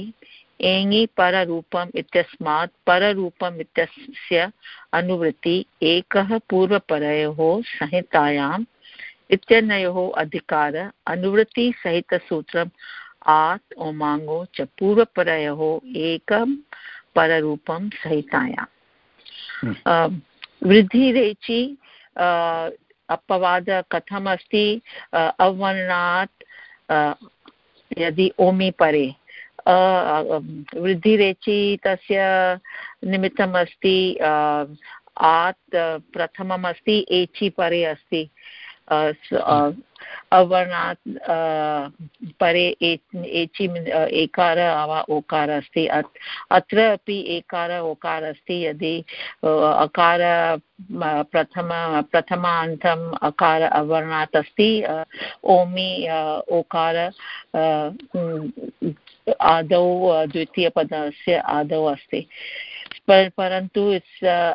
एङि पररूपम् इत्यस्मात् पररूपम् इत्यस्य अनुवृत्ति एकः पूर्वपरयोः संहितायाम् इत्यनयोः अधिकार अनुवृत्तिसहितसूत्रम् आत् ओमाङ्गो च पूर्वपरयोः एकं पररूपं सहितायाम् हम्म। वृद्धिरेचि अपवाद कथमस्ति अवर्णात् यदि ओमि परे। वृद्धिरेचि तस्य निमित्तम् अस्ति आत् प्रथममस्ति एचि परे अस्ति। अवर्णात् परे एचि एकार वा ओकार अस्ति। अत्र अपि एकार, ओकार अस्ति। यदि अकार प्रथम प्रथमान्तम् अकार अवर्णात् अस्ति। ओमि ओकार आदौ, द्वितीयपदस्य आदौ अस्ति। परन्तु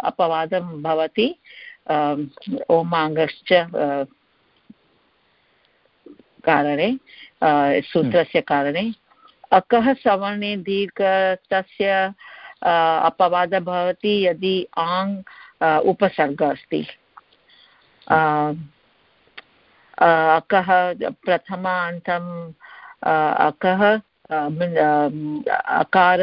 अपवादं भवति। ओमाङ्गश्च कारणे सूत्रस्य कारणे अकः सवर्णे दीर्घ तस्य अपवादः भवति यदि आङ् उपसर्ग अस्ति अकः प्रथमान्तम् अकः अकार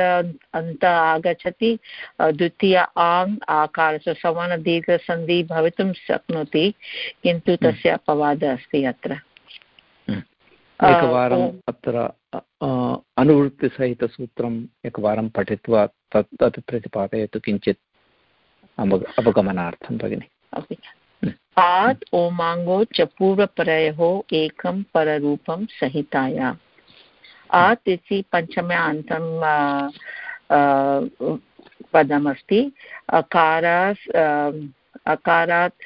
अन्त आगच्छति द्वितीय आङ् आकार सवर्णदीर्घसन्धिः भवितुं शक्नोति किन्तु हम्म। तस्य अपवादः अस्ति अत्र।
एकवारम् अत्र अनुवृत्तिसहितसूत्रम् एकवारं पठित्वा तत् अपि प्रतिपादयतु किञ्चित् अवगमनार्थं भगिनि।
हम्म। आत् ओमाङ्गो च पूर्वपरयोः एकं पररूपं सहितायाम् आत् इति पञ्चम्यान्तं पदमस्ति। अकारात् अकारात्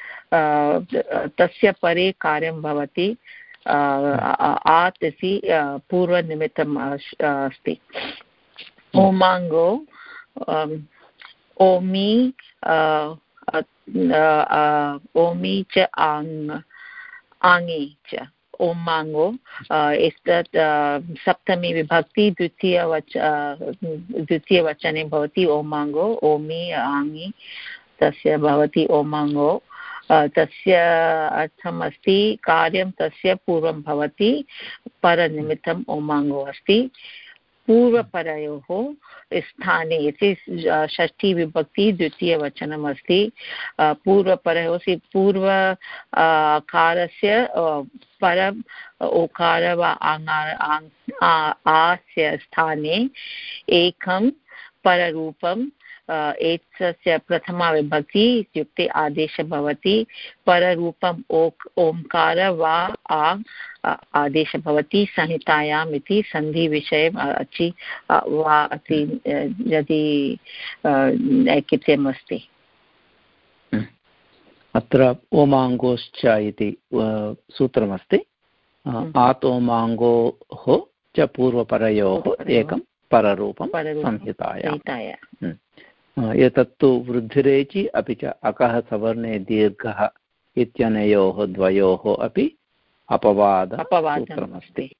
तस्य परे कार्यं भवति। आत् इति पूर्वनिमित्तम् अस्ति ओमाङ्गो ओमि ओमि च आङ् आङि च ओमाङ्गो एतत् सप्तमी विभक्ति द्वितीयवच द्वितीयवचने भवति ओमाङ्गो ओमि आङि तस्य भवति ओमाङ्गो तस्य अर्थम् अस्ति कार्यं तस्य पूर्वं भवति परनिमित्तम् ओमाङ्गो अस्ति। पूर्वपरयोः स्थाने इति षष्ठीविभक्ति द्वितीयवचनम् अस्ति पूर्वपरयोः पूर्व कारस्य परम् ओकार वा आस्य स्थाने एकं पररूपं एतस्य प्रथमा विभक्ति इत्युक्ते आदेशः भवति पररूपम् ओक् ओङ्कार वा आ आदेशः भवति संहितायाम् इति सन्धिविषये अचि वा अति यदि नैकित्यम् अस्ति।
अत्र ओमाङ्गोश्च इति सूत्रमस्ति। आतोमाङ्गोः च पूर्वपरयोः एकं पररूपं संहितायाम्। एतत्तु वृद्धिरेचि अपि च अकः सवर्णे दीर्घः इत्यनयोः द्वयोः अपि अपवाद सूत्रमस्ति।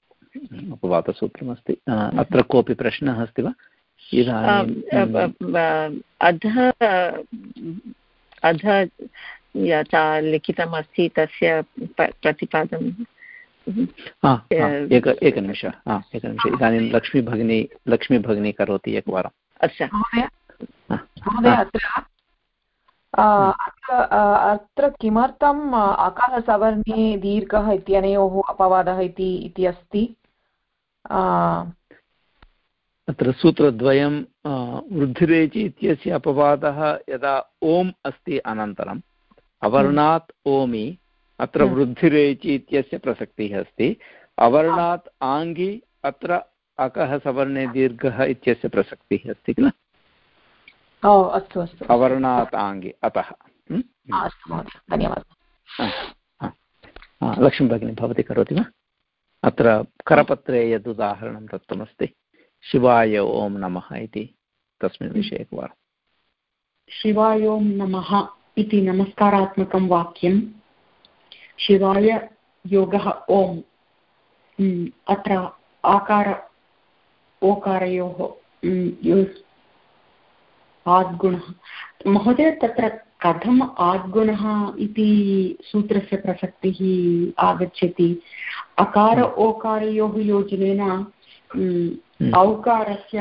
अपवादसूत्रमस्ति। अत्र कोऽपि प्रश्नः अस्ति वा?
इदानीम् अधः अध यथा लिखितमस्ति तस्य प्रतिपादनं।
एक एकनिमिषः। एकनिमिषम् इदानीं लक्ष्मीभगिनी लक्ष्मीभगिनी करोति एकवारम्।
अच्छा महोदय अत्र अत्र अत्र किमर्थम् अकारसवर्णे दीर्घः इत्यनयोः अपवादः इति इति अस्ति?
अत्र सूत्रद्वयं वृद्धिरेचि इत्यस्य अपवादः यदा ओम् अस्ति अनन्तरम् अवर्णात् ओमि अत्र। वृद्धिरेचि इत्यस्य प्रसक्तिः अस्ति अवर्णात् आङ्गि अत्र अकः सवर्णे दीर्घः इत्यस्य प्रसक्तिः अस्ति किल?
अस्तु अस्तु।
अवर्णात् आङ्गे अतः
अस्तु महोदय। धन्यवादः।
लक्ष्मी भगिनी भवती करोति वा? अत्र करपत्रे यद् उदाहरणं दत्तमस्ति। शिवाय ओं नमः इति तस्मिन् विषये एकवारं
शिवाय ओं नमः इति नमस्कारात्मकं वाक्यं शिवाय योगः ओम्। अत्र आकार ओकारयोः आद्गुणः। महोदय तत्र कथम् आद्गुणः इति सूत्रस्य प्रसक्तिः आगच्छति। अकार हम्म। ओकारयोः योजनेन औकारस्य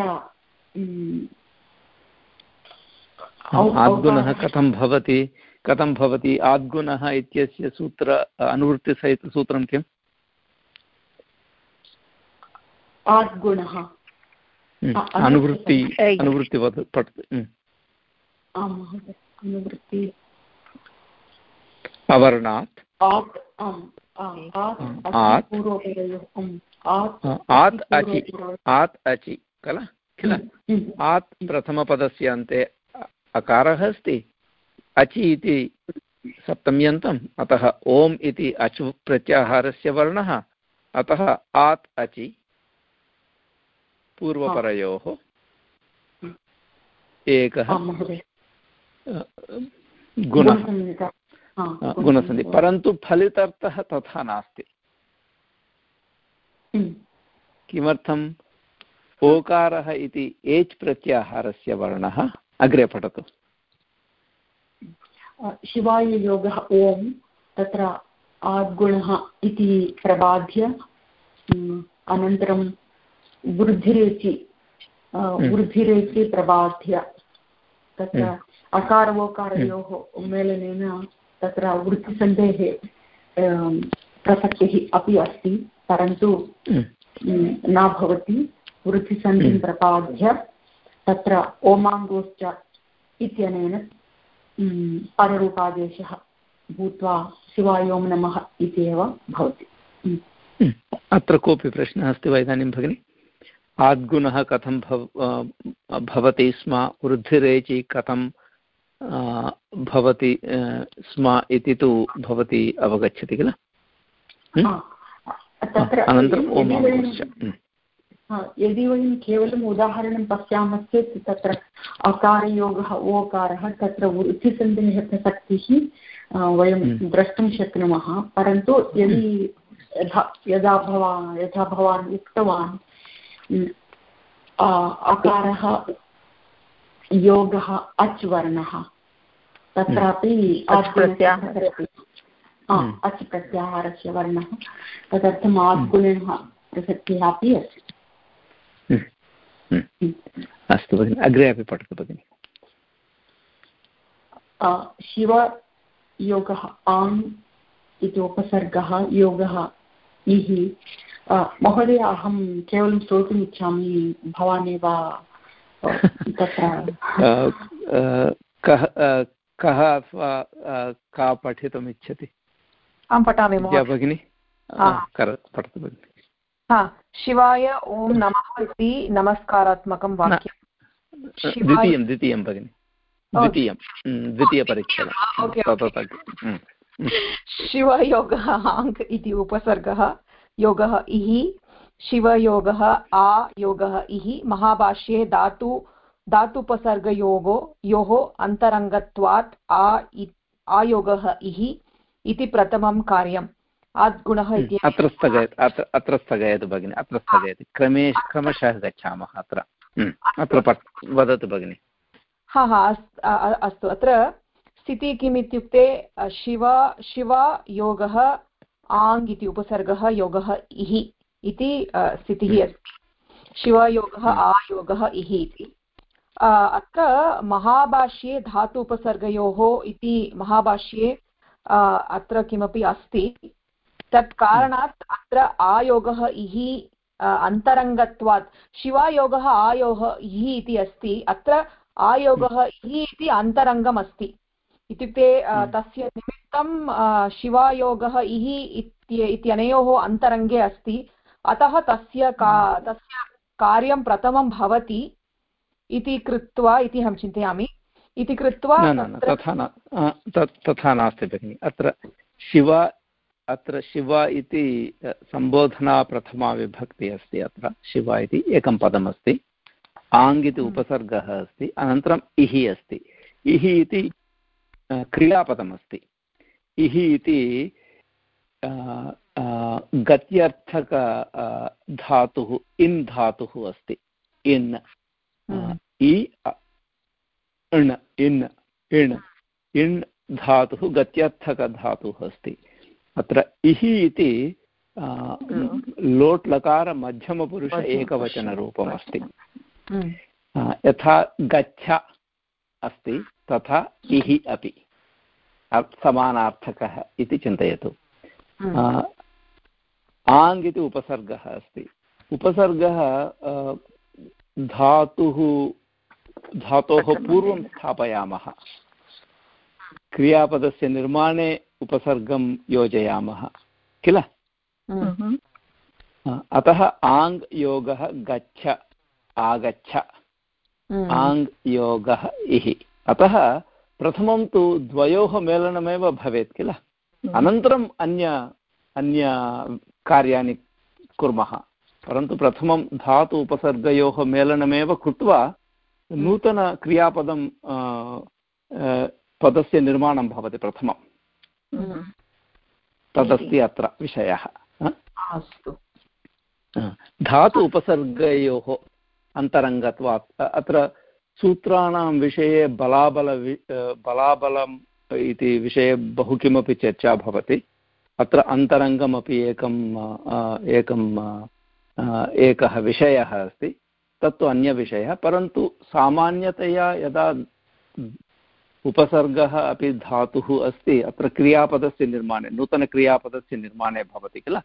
आद्गुणः कथं भवति? कथं भवति? आद्गुणः इत्यस्य सूत्र अनुवृत्तिसहितसूत्रं किम्?
आद्गुणः।
अनुवृत्ति अनुवृत्ति पठतु
अनुवृत्ति
अवर्णात् आत् अचि आत् अचि किल किल आत् प्रथमपदस्य अन्ते अकारः अस्ति अचि इति सप्तम्यन्तम् अतः ओम् इति अचु प्रत्याहारस्य वर्णः अतः आत् अचि पूर्वपरयोः एकः गुणः। गुणसन्धि परन्तु फलितार्थः तथा नास्ति।
हम्म।
किमर्थम्? ओकारः इति एच् प्रत्याहारस्य वर्णः। अग्रे पठतु।
शिवाय योगः ओम् तत्र आद्गुणः इति प्रबाध्य अनन्तरं वृद्धिरेचि वृद्धिरेचि प्रबाध्य तत्र अकारवोकारयोः मेलनेन तत्र वृत्तिसन्धेः प्रसक्तिः अपि अस्ति परन्तु न भवति। वृत्तिसन्धिं प्रपाद्य तत्र ओमाङ्गोश्च इत्यनेन पररूपादेशः भूत्वा शिवायों नमः इत्येव भवति।
अत्र कोऽपि प्रश्नः अस्ति वा इदानीं भगिनि? आद्गुणः कथं भव भवति स्म वृद्धिरेचि कथं भवति स्म इति तु भवती अवगच्छति किल?
अनन्तरं यदि वयं केवलम् उदाहरणं पश्यामश्चेत् तत्र अकारयोगः ओकारः तत्र वृत्तिसन्धिः प्रसक्तिः वयं द्रष्टुं शक्नुमः। परन्तु यदि यथा यदा भवान् यथा भवान् उक्तवान् अकारः योगः अच् वर्णः तत्रापि अच् प्रत्याहारस्य वर्णः। तदर्थम् आद्गुणः प्रसक्तिः अपि अस्ति।
अस्तु भगिनि अग्रे अपि पठतु भगिनि।
शिवयोगः आङ् इति उपसर्गः योगः इः महोदय अहं केवलं श्रोतुम् इच्छामि भवान् एव तत्र [LAUGHS]
कः कः का पठितुम् इच्छति
अहं पठामि
भगिनि? पठतु भगिनि।
शिवाय ॐ नमः इति नमस्कारात्मकं वाक्यं
द्वितीयं द्वितीयं भगिनि। द्वितीयं। द्वितीयपरीक्षणं
शिवयोगः आङ् इति उपसर्गः। योगः इः शिवयोगः आ योगः इः महाभाष्ये धातु धातुपसर्गयोगो योः अन्तरङ्गत्वात् आ आयोगः इः इति प्रथमं कार्यम्। आद्गुणः इति
अत्र स्थगयतु अत्र अत्र स्थगयतु भगिनि अत्र स्थगयति। क्रमे क्रमशः गच्छामः अत्र। अत्र वदतु भगिनि।
हा हा अस्तु। अत्र स्थितिः किम् इत्युक्ते शिव शिव योगः आङ् इति उपसर्गः योगः इः इति स्थितिः अस्ति। शिवयोगः आयोगः इः इति। अत्र महाभाष्ये धातु उपसर्गयोः इति महाभाष्ये अत्र किमपि अस्ति। तत् कारणात् अत्र आयोगः इः अन्तरङ्गत्वात् शिवायोगः आयोगः इः इति अस्ति। अत्र आयोगः इः इति अन्तरङ्गम् अस्ति इत्युक्ते हम्म। तस्य निमित्तं शिवायोगः इः इत्यनयोः अन्तरङ्गे अस्ति। अतः तस्य का हम्म। तस्य कार्यं प्रथमं भवति इति कृत्वा इति अहं चिन्तयामि। इति कृत्वा
तथा नास्ति भगिनि। अत्र शिव अत्र शिव इति सम्बोधना प्रथमा विभक्तिः अस्ति अत्र। शिव इति एकं पदमस्ति आङ् इति हम्म। उपसर्गः अस्ति। अनन्तरम् इः अस्ति। इः इति क्रियापदमस्ति। इः इति गत्यर्थक धातुः इन् धातुः अस्ति। इन्। इ इण् इन् इण् इण् धातुः गत्यर्थकधातुः अस्ति। अत्र इहि इति लोट् लकार मध्यमपुरुष एकवचनरूपमस्ति। यथा गच्छ अस्ति। तथा इहि अपि। समानार्थकः इति चिन्तयतु। आङ् इति उपसर्गः अस्ति। उपसर्गः धातुः धातोः पूर्वं स्थापयामः। क्रियापदस्य निर्माणे उपसर्गं योजयामः। किल? हम्म। अतः आङ् योगः गच्छ आगच्छ। हम्म। आङ् योगः इहि। अतः प्रथमं तु द्वयोः मेलनमेव भवेत् किल? हम्म। अनन्तरम् अन्य अन्य कार्याणि कुर्मः। परन्तु प्रथमं धातु उपसर्गयोः मेलनमेव कृत्वा नूतनक्रियापदं पदस्य निर्माणं भवति प्रथमं। तदस्ति अत्र विषयः।
अस्तु।
धातु उपसर्गयोः अन्तरङ्गत्वात् अत्र सूत्राणां विषये बलाबल बलाबलम् इति विषये बहु किमपि चर्चा भवति। अत्र अन्तरङ्गमपि एकम् एकम् एकः विषयः अस्ति। तत्तु अन्यविषयः। परन्तु सामान्यतया यदा उपसर्गः अपि धातुः अस्ति अत्र क्रियापदस्य निर्माणे नूतनक्रियापदस्य निर्माणे भवति किल?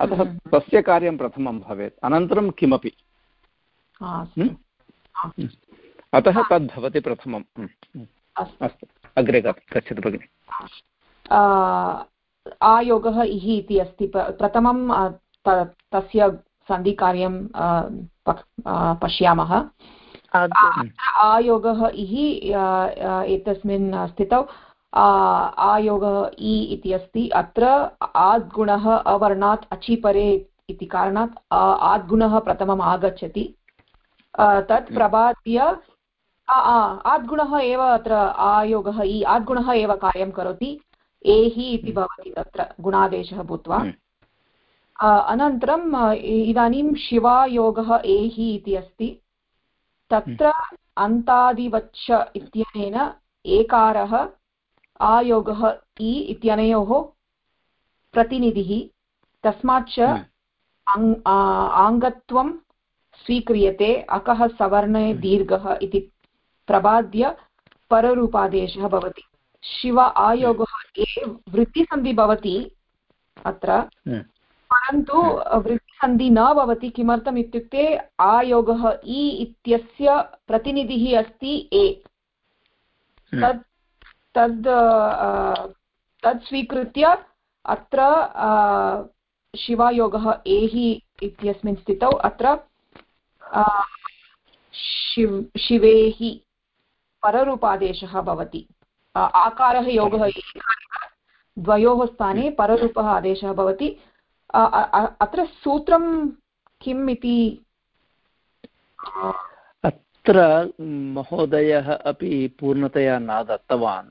अतः हम्म। तस्य कार्यं प्रथमं भवेत्। अनन्तरं किमपि? हम्म? हम्म। अतः तद् प्रथमं। अस्तु। अग्रे गच्छतु भगिनि।
आयोगः इः इति अस्ति। प्रथमं तस्य सन्धिकार्यं पश्यामः। आयोगः इः एतस्मिन् स्थितौ। आयोगः इ इति अस्ति। अत्र आद्गुणः अवर्णात् अचिपरे इति कारणात् आद्गुणः प्रथमम् आगच्छति। तत् प्रबाद्य आद्गुणः एव अत्र आयोगः इ आद्गुणः एव कार्यं करोति एहि इति भवति तत्र गुणादेशः भूत्वा हम्म। अनन्तरम् इदानीं शिवायोगः एहि इति अस्ति तत्र अन्तादिवच्छ इत्यनेन एकारः आयोगः इ इत्यनयोः प्रतिनिधिः तस्माच्च हम्म। आङ्गत्वं स्वीक्रियते अकः सवर्णे हम्म। दीर्घः इति प्रबाद्य पररूपादेशः भवति। शिव आयोगः ए वृत्तिसन्धि भवति अत्र परन्तु वृत्तिसन्धि न भवति किमर्थम् इत्युक्ते आयोगः इ इत्यस्य प्रतिनिधिः अस्ति ए। तत् तद् तत् स्वीकृत्य अत्र शिवायोगः एहि इत्यस्मिन् स्थितौ अत्र शिव शिवेहि पररूपादेशः भवति। आकारः योगः द्वयोः स्थाने पररूपः आदेशः भवति। अत्र सूत्रं किम् इति?
अत्र महोदयः अपि पूर्णतया न दत्तवान्।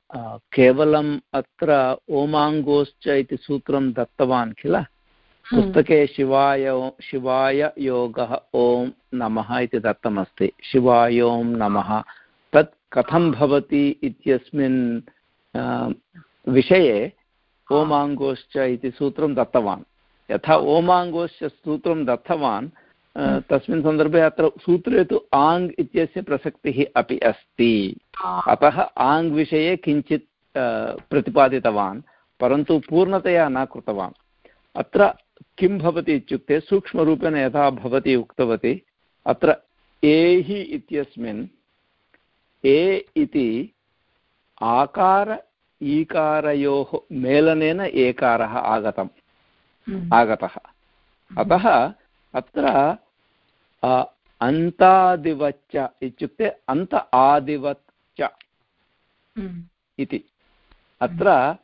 केवलम् अत्र ओमाङ्गोश्च इति सूत्रं दत्तवान् किल? हम्म। पुस्तके शिवाय शिवाय योगः ॐ नमः इति दत्तमस्ति। शिवायों नमः। तत् कथं भवति इत्यस्मिन् विषये ओमाङ्गोश्च इति सूत्रं दत्तवान्। यथा ओमाङ्गोस्य सूत्रं दत्तवान् हम्म। तस्मिन् सन्दर्भे अत्र सूत्रे तु आङ् इत्यस्य प्रसक्तिः अपि अस्ति। अतः आङ् विषये किञ्चित् प्रतिपादितवान् परन्तु पूर्णतया न कृतवान्। अत्र किं भवति इत्युक्ते सूक्ष्मरूपेण यथा भवती उक्तवती अत्र एहि इत्यस्मिन् ए इति आकार ईकारयोः मेलनेन एकारः आगतम् हम्म। आगतः। अतः अत्र अन्तादिवच्च इत्युक्ते अन्त आदिवत् च हम्म। इति। अत्र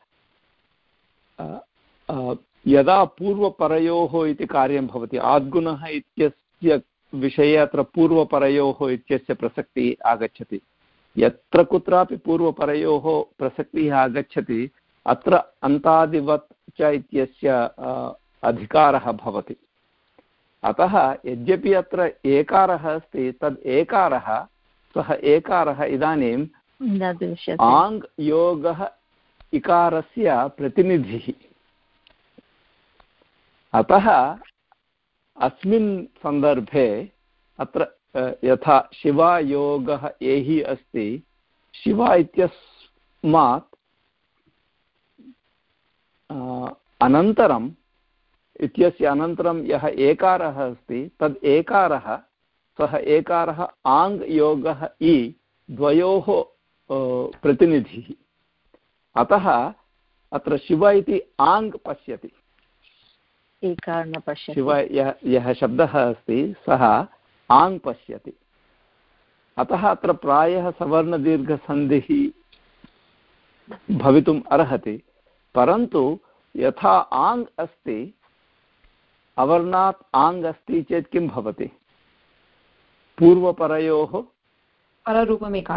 यदा पूर्वपरयोः इति कार्यं भवति आद्गुणः इत्यस्य विषये अत्र पूर्वपरयोः इत्यस्य प्रसक्तिः आगच्छति। यत्र कुत्रापि पूर्वपरयोः प्रसक्तिः आगच्छति अत्र अन्तादिवत् च इत्यस्य अधिकारः भवति। अतः यद्यपि अत्र एकारः अस्ति तद् एकारः सः एकारः इदानीम् आङ् योगः इकारस्य प्रतिनिधिः। अतः अस्मिन् सन्दर्भे अत्र यथा शिवायोगः एहि अस्ति। शिवा इत्यस्मात् अनन्तरम् इत्यस्य अनन्तरं यः एकारः अस्ति तद् एकारः सः एकारः आङ् योगः इ द्वयोः प्रतिनिधिः। अतः अत्र शिव इति आङ् पश्यति। शिव यः यः शब्दः अस्ति सः आङ् पश्यति। अतः अत्र प्रायः सवर्णदीर्घसन्धिः भवितुम् अर्हति परन्तु यथा आङ् अस्ति अवर्णात् आङ् अस्ति चेत् किं भवति? पूर्वपरयोः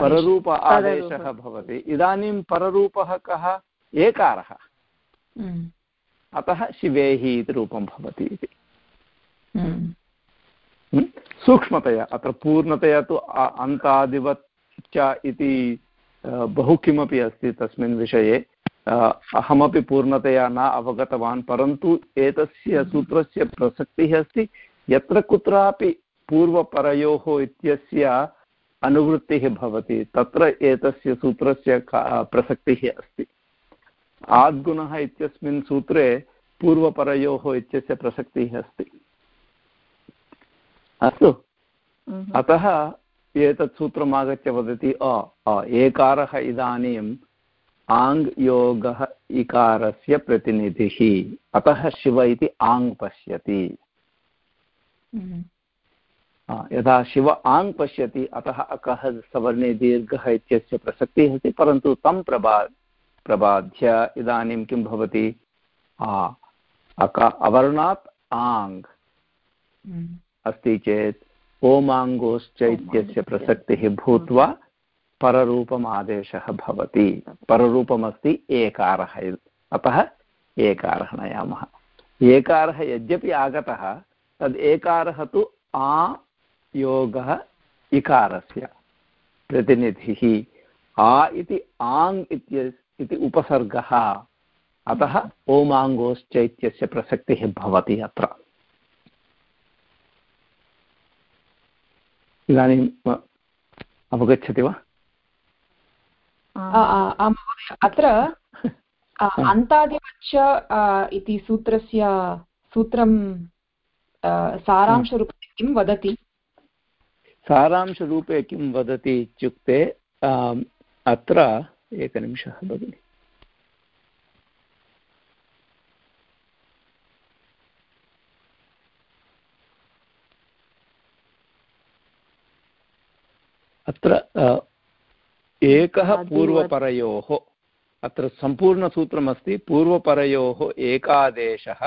पररूप आदेशः भवति। इदानीं पररूपः कः? एकारः।
हम्म।
अतः शिवेः इति रूपं भवति इति।
हम्म।
सूक्ष्मतया, अत्र पूर्णतया तु अन्तादिवत् च इति बहु किमपि अस्ति तस्मिन् विषये। अहमपि पूर्णतया न अवगतवान्, परन्तु एतस्य सूत्रस्य प्रसक्तिः अस्ति। यत्र कुत्रापि पूर्वपरयोः इत्यस्य अनुवृत्तिः भवति, तत्र एतस्य सूत्रस्य प्रसक्तिः अस्ति। आद्गुणः इत्यस्मिन् सूत्रे पूर्वपरयोः इत्यस्य प्रसक्तिः अस्ति। अस्तु। अतः एतत् सूत्रम् आगत्य वदति अ एकारः इदानीम् आङ् योगः इकारस्य प्रतिनिधिः। अतः शिव इति आङ् पश्यति। यदा शिव आङ् पश्यति अतः अकः सवर्णे दीर्घः इत्यस्य प्रसक्तिः अस्ति परन्तु तं प्रबा प्रबाध्य इदानीं किं भवति? अक अवर्णात् आङ्। अस्ति चेत् ओमाङ्गोश्च इत्यस्य प्रसक्तिः भूत्वा पररूपम् आदेशः भवति। पररूपमस्ति एकारः अतः एकारः नयामः। एकारः यद्यपि आगतः तद् एकारः तु आ योगः इकारस्य प्रतिनिधिः। आ इति आङ् इति उपसर्गः। अतः ओमाङ्गोश्च इत्यस्य प्रसक्तिः भवति अत्र। इदानीम् अवगच्छति वा?
अत्र अन्तादिवच्च इति सूत्रस्य सूत्रं सारांशरूपे किं वदति?
सारांशरूपे किं वदति इत्युक्ते अत्र एकनिमिषः भगिनि। अत्र एकः पूर्वपरयोः अत्र सम्पूर्णसूत्रमस्ति पूर्वपरयोः एकादेशः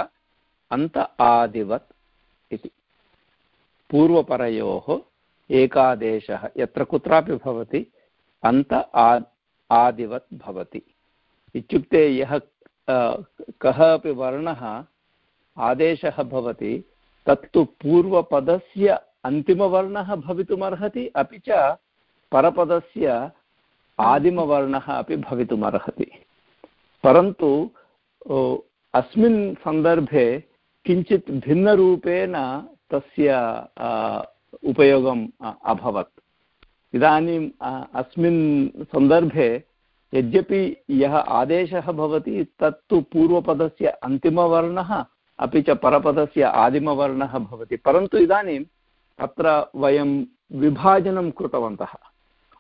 अन्त आदिवत् इति। पूर्वपरयोः एकादेशः यत्र कुत्रापि भवति अन्त आ आदिवत् भवति। इत्युक्ते यः कः अपि वर्णः आदेशः भवति तत्तु पूर्वपदस्य अन्तिमवर्णः भवितुमर्हति अपि च परपदस्य आदिमवर्णः अपि भवितुमर्हति। परन्तु अस्मिन् सन्दर्भे किञ्चित् भिन्नरूपेण तस्य उपयोगम् अभवत्। इदानीम् अस्मिन् सन्दर्भे यद्यपि यः आदेशः भवति, तत्तु पूर्वपदस्य अन्तिमवर्णः, अपि च परपदस्य आदिमवर्णः भवति। परन्तु इदानीम् अत्र वयं विभाजनं कृतवन्तः।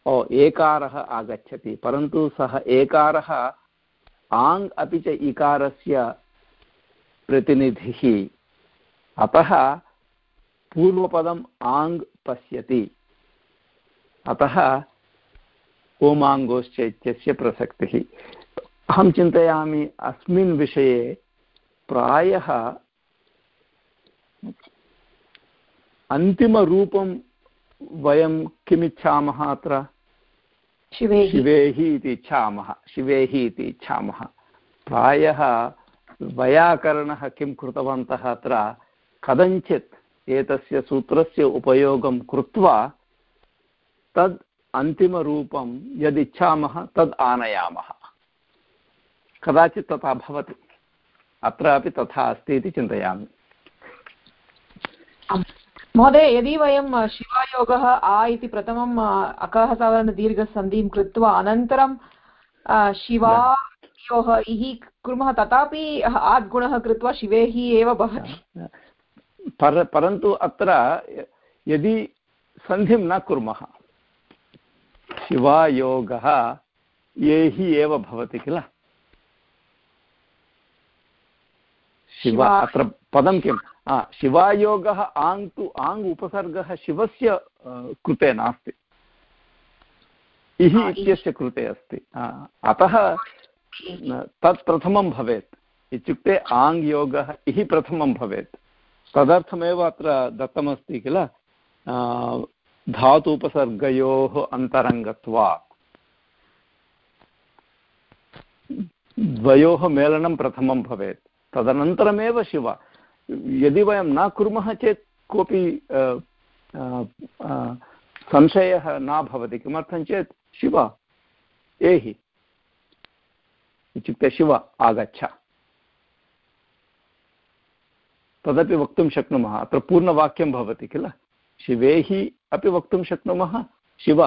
ओ, एकारः आगच्छति। परन्तु सः एकारः आङ् अपि च इकारस्य प्रतिनिधिः। अतः पूर्वपदम् आङ् पश्यति। अतः ओमाङ्गोश्च इत्यस्य प्रसक्तिः। अहं चिन्तयामि, अस्मिन् विषये प्रायः अन्तिमरूपं वयं किमिच्छामः अत्र? शिवेः इति इच्छामः शिवेः इति इच्छामः। प्रायः वैयाकरणः किं कृतवन्तः अत्र कथञ्चित् एतस्य सूत्रस्य उपयोगं कृत्वा तद् अन्तिमरूपं यदिच्छामः तद् आनयामः। कदाचित् तथा भवति। अत्रापि तथा अस्ति इति चिन्तयामि।
महोदय यदि वयं शिवायोगः आ इति प्रथमम् अकः साधारणदीर्घसन्धिं कृत्वा अनन्तरं शिवायोः इः कुर्मः तथापि आद्गुणः कृत्वा शिवेः एव भवति।
पर परन्तु अत्र यदि सन्धिं न कुर्मः शिवायोगः ये हि एव भवति किल? शिव अत्र पदं किं? शिवायोगः आङ् तु आङ् उपसर्गः शिवस्य कृते नास्ति। इः इत्यस्य कृते अस्ति। अतः तत् प्रथमं भवेत्। इत्युक्ते आङ् योगः इः प्रथमं भवेत्। तदर्थमेव अत्र दत्तमस्ति किल? धातु उपसर्गयोः अन्तरङ्गत्वात्। द्वयोः मेलनं प्रथमं भवेत्। तदनन्तरमेव शिव। यदि वयं न कुर्मः चेत् कोऽपि संशयः न भवति। किमर्थं चेत् शिव, एहि। इत्युक्ते शिव आगच्छ। तदपि वक्तुं शक्नुमः। अत्र पूर्णवाक्यं भवति किल? शिवेः अपि वक्तुं शक्नुमः, शिव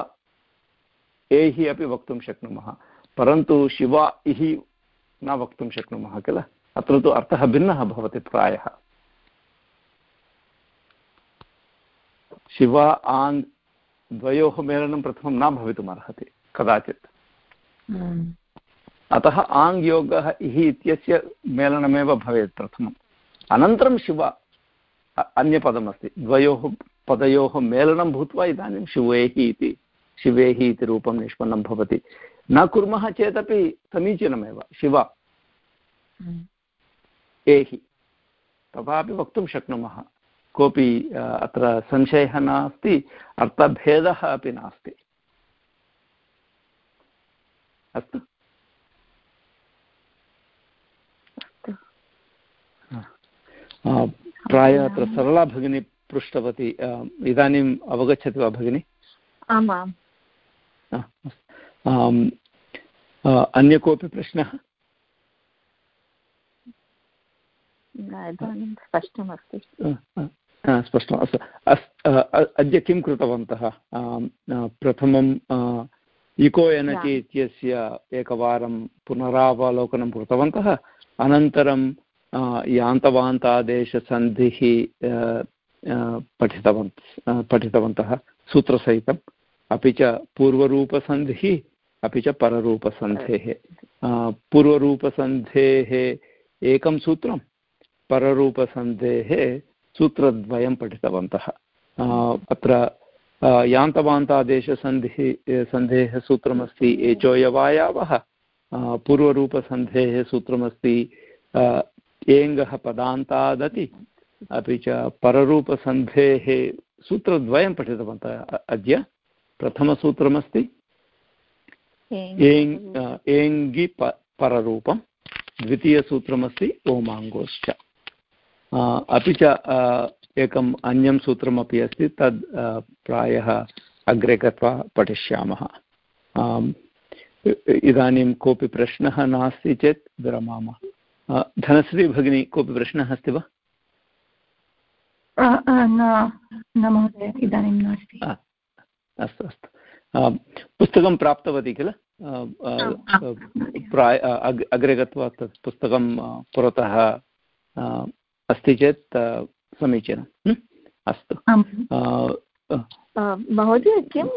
एहि अपि वक्तुं शक्नुमः। परन्तु शिव इहि न वक्तुं शक्नुमः किल? अत्र तु अर्थः भिन्नः भवति प्रायः। शिव आङ् द्वयोः मेलनं प्रथमं न भवितुमर्हति कदाचित्। अतः आङ् योगः इहि इत्यस्य मेलनमेव भवेत् प्रथमम्। अनन्तरं शिव अन्यपदमस्ति। द्वयोः पदयोः मेलनं भूत्वा इदानीं शिवेः इति शिवेः इति रूपं निष्पन्नं भवति। न कुर्मः चेदपि समीचीनमेव शिव। एहि। तथापि वक्तुं शक्नुमः। कोऽपि अत्र संशयः नास्ति अर्थभेदः अपि नास्ति। अस्तु। प्रायः अत्र सरला भगिनी पृष्टवती। इदानीम् अवगच्छति वा भगिनि?
आमाम्।
अन्य कोऽपि प्रश्नः?
इदानीं स्पष्टमस्ति।
स्पष्टम्। अस्तु। अद्य किं कृतवन्तः? प्रथमं इको एनचि इत्यस्य एकवारं पुनरावलोकनं कृतवन्तः। अनन्तरं यान्तवान्तादेशसन्धिः पठितवन्त पठितवन्तः। सूत्रसहितम्। अपि च पूर्वरूपसन्धिः अपि च पररूपसन्धेः। पूर्वरूपसन्धेः एकं सूत्रं पररूपसन्धेः सूत्रद्वयं पठितवन्तः। अत्र यान्तवान्तादेशसन्धिः सन्धेः सूत्रमस्ति एचोयवायावः पूर्वरूपसन्धेः सूत्रमस्ति एङ्गः पदान्तादति अपि च पररूपसन्धेः सूत्रद्वयं पठितवन्तः अद्य। प्रथमसूत्रमस्ति एङ् एङ्गि प पररूपं द्वितीयसूत्रमस्ति ओमाङ्गोश्च। अपि च एकम् अन्यं सूत्रमपि अस्ति तद् प्रायः अग्रे गत्वा पठिष्यामः। इदानीं कोऽपि प्रश्नः नास्ति चेत् विरमामः। धनश्री भगिनी कोऽपि प्रश्नः अस्ति वा?
न महोदय इदानीं नास्ति।
अस्तु अस्तु। पुस्तकं प्राप्तवती किल? प्राय अग्रे गत्वा तत् पुस्तकं पुरतः अस्ति चेत् समीचीनम् अस्तु।
महोदय किं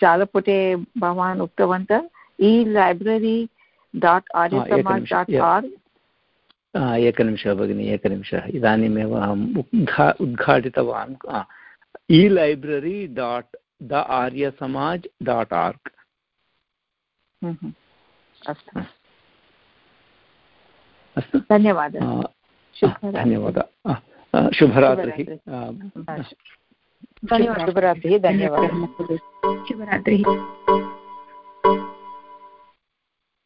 जालपुटे भवान् उक्तवन्तः? E library dot Aryasamaj dot R
एकनिमिषः भगिनि एकनिमिषः। इदानीमेव अहम् उद्घा उद्घाटितवान्। E library dot the Aryasamaj dot org
अस्तु। अस्तु? धन्यवादः।
धन्यवादः। शुभरात्रिः।
शुभरात्रिः धन्यवादः।
शुभरात्रिः।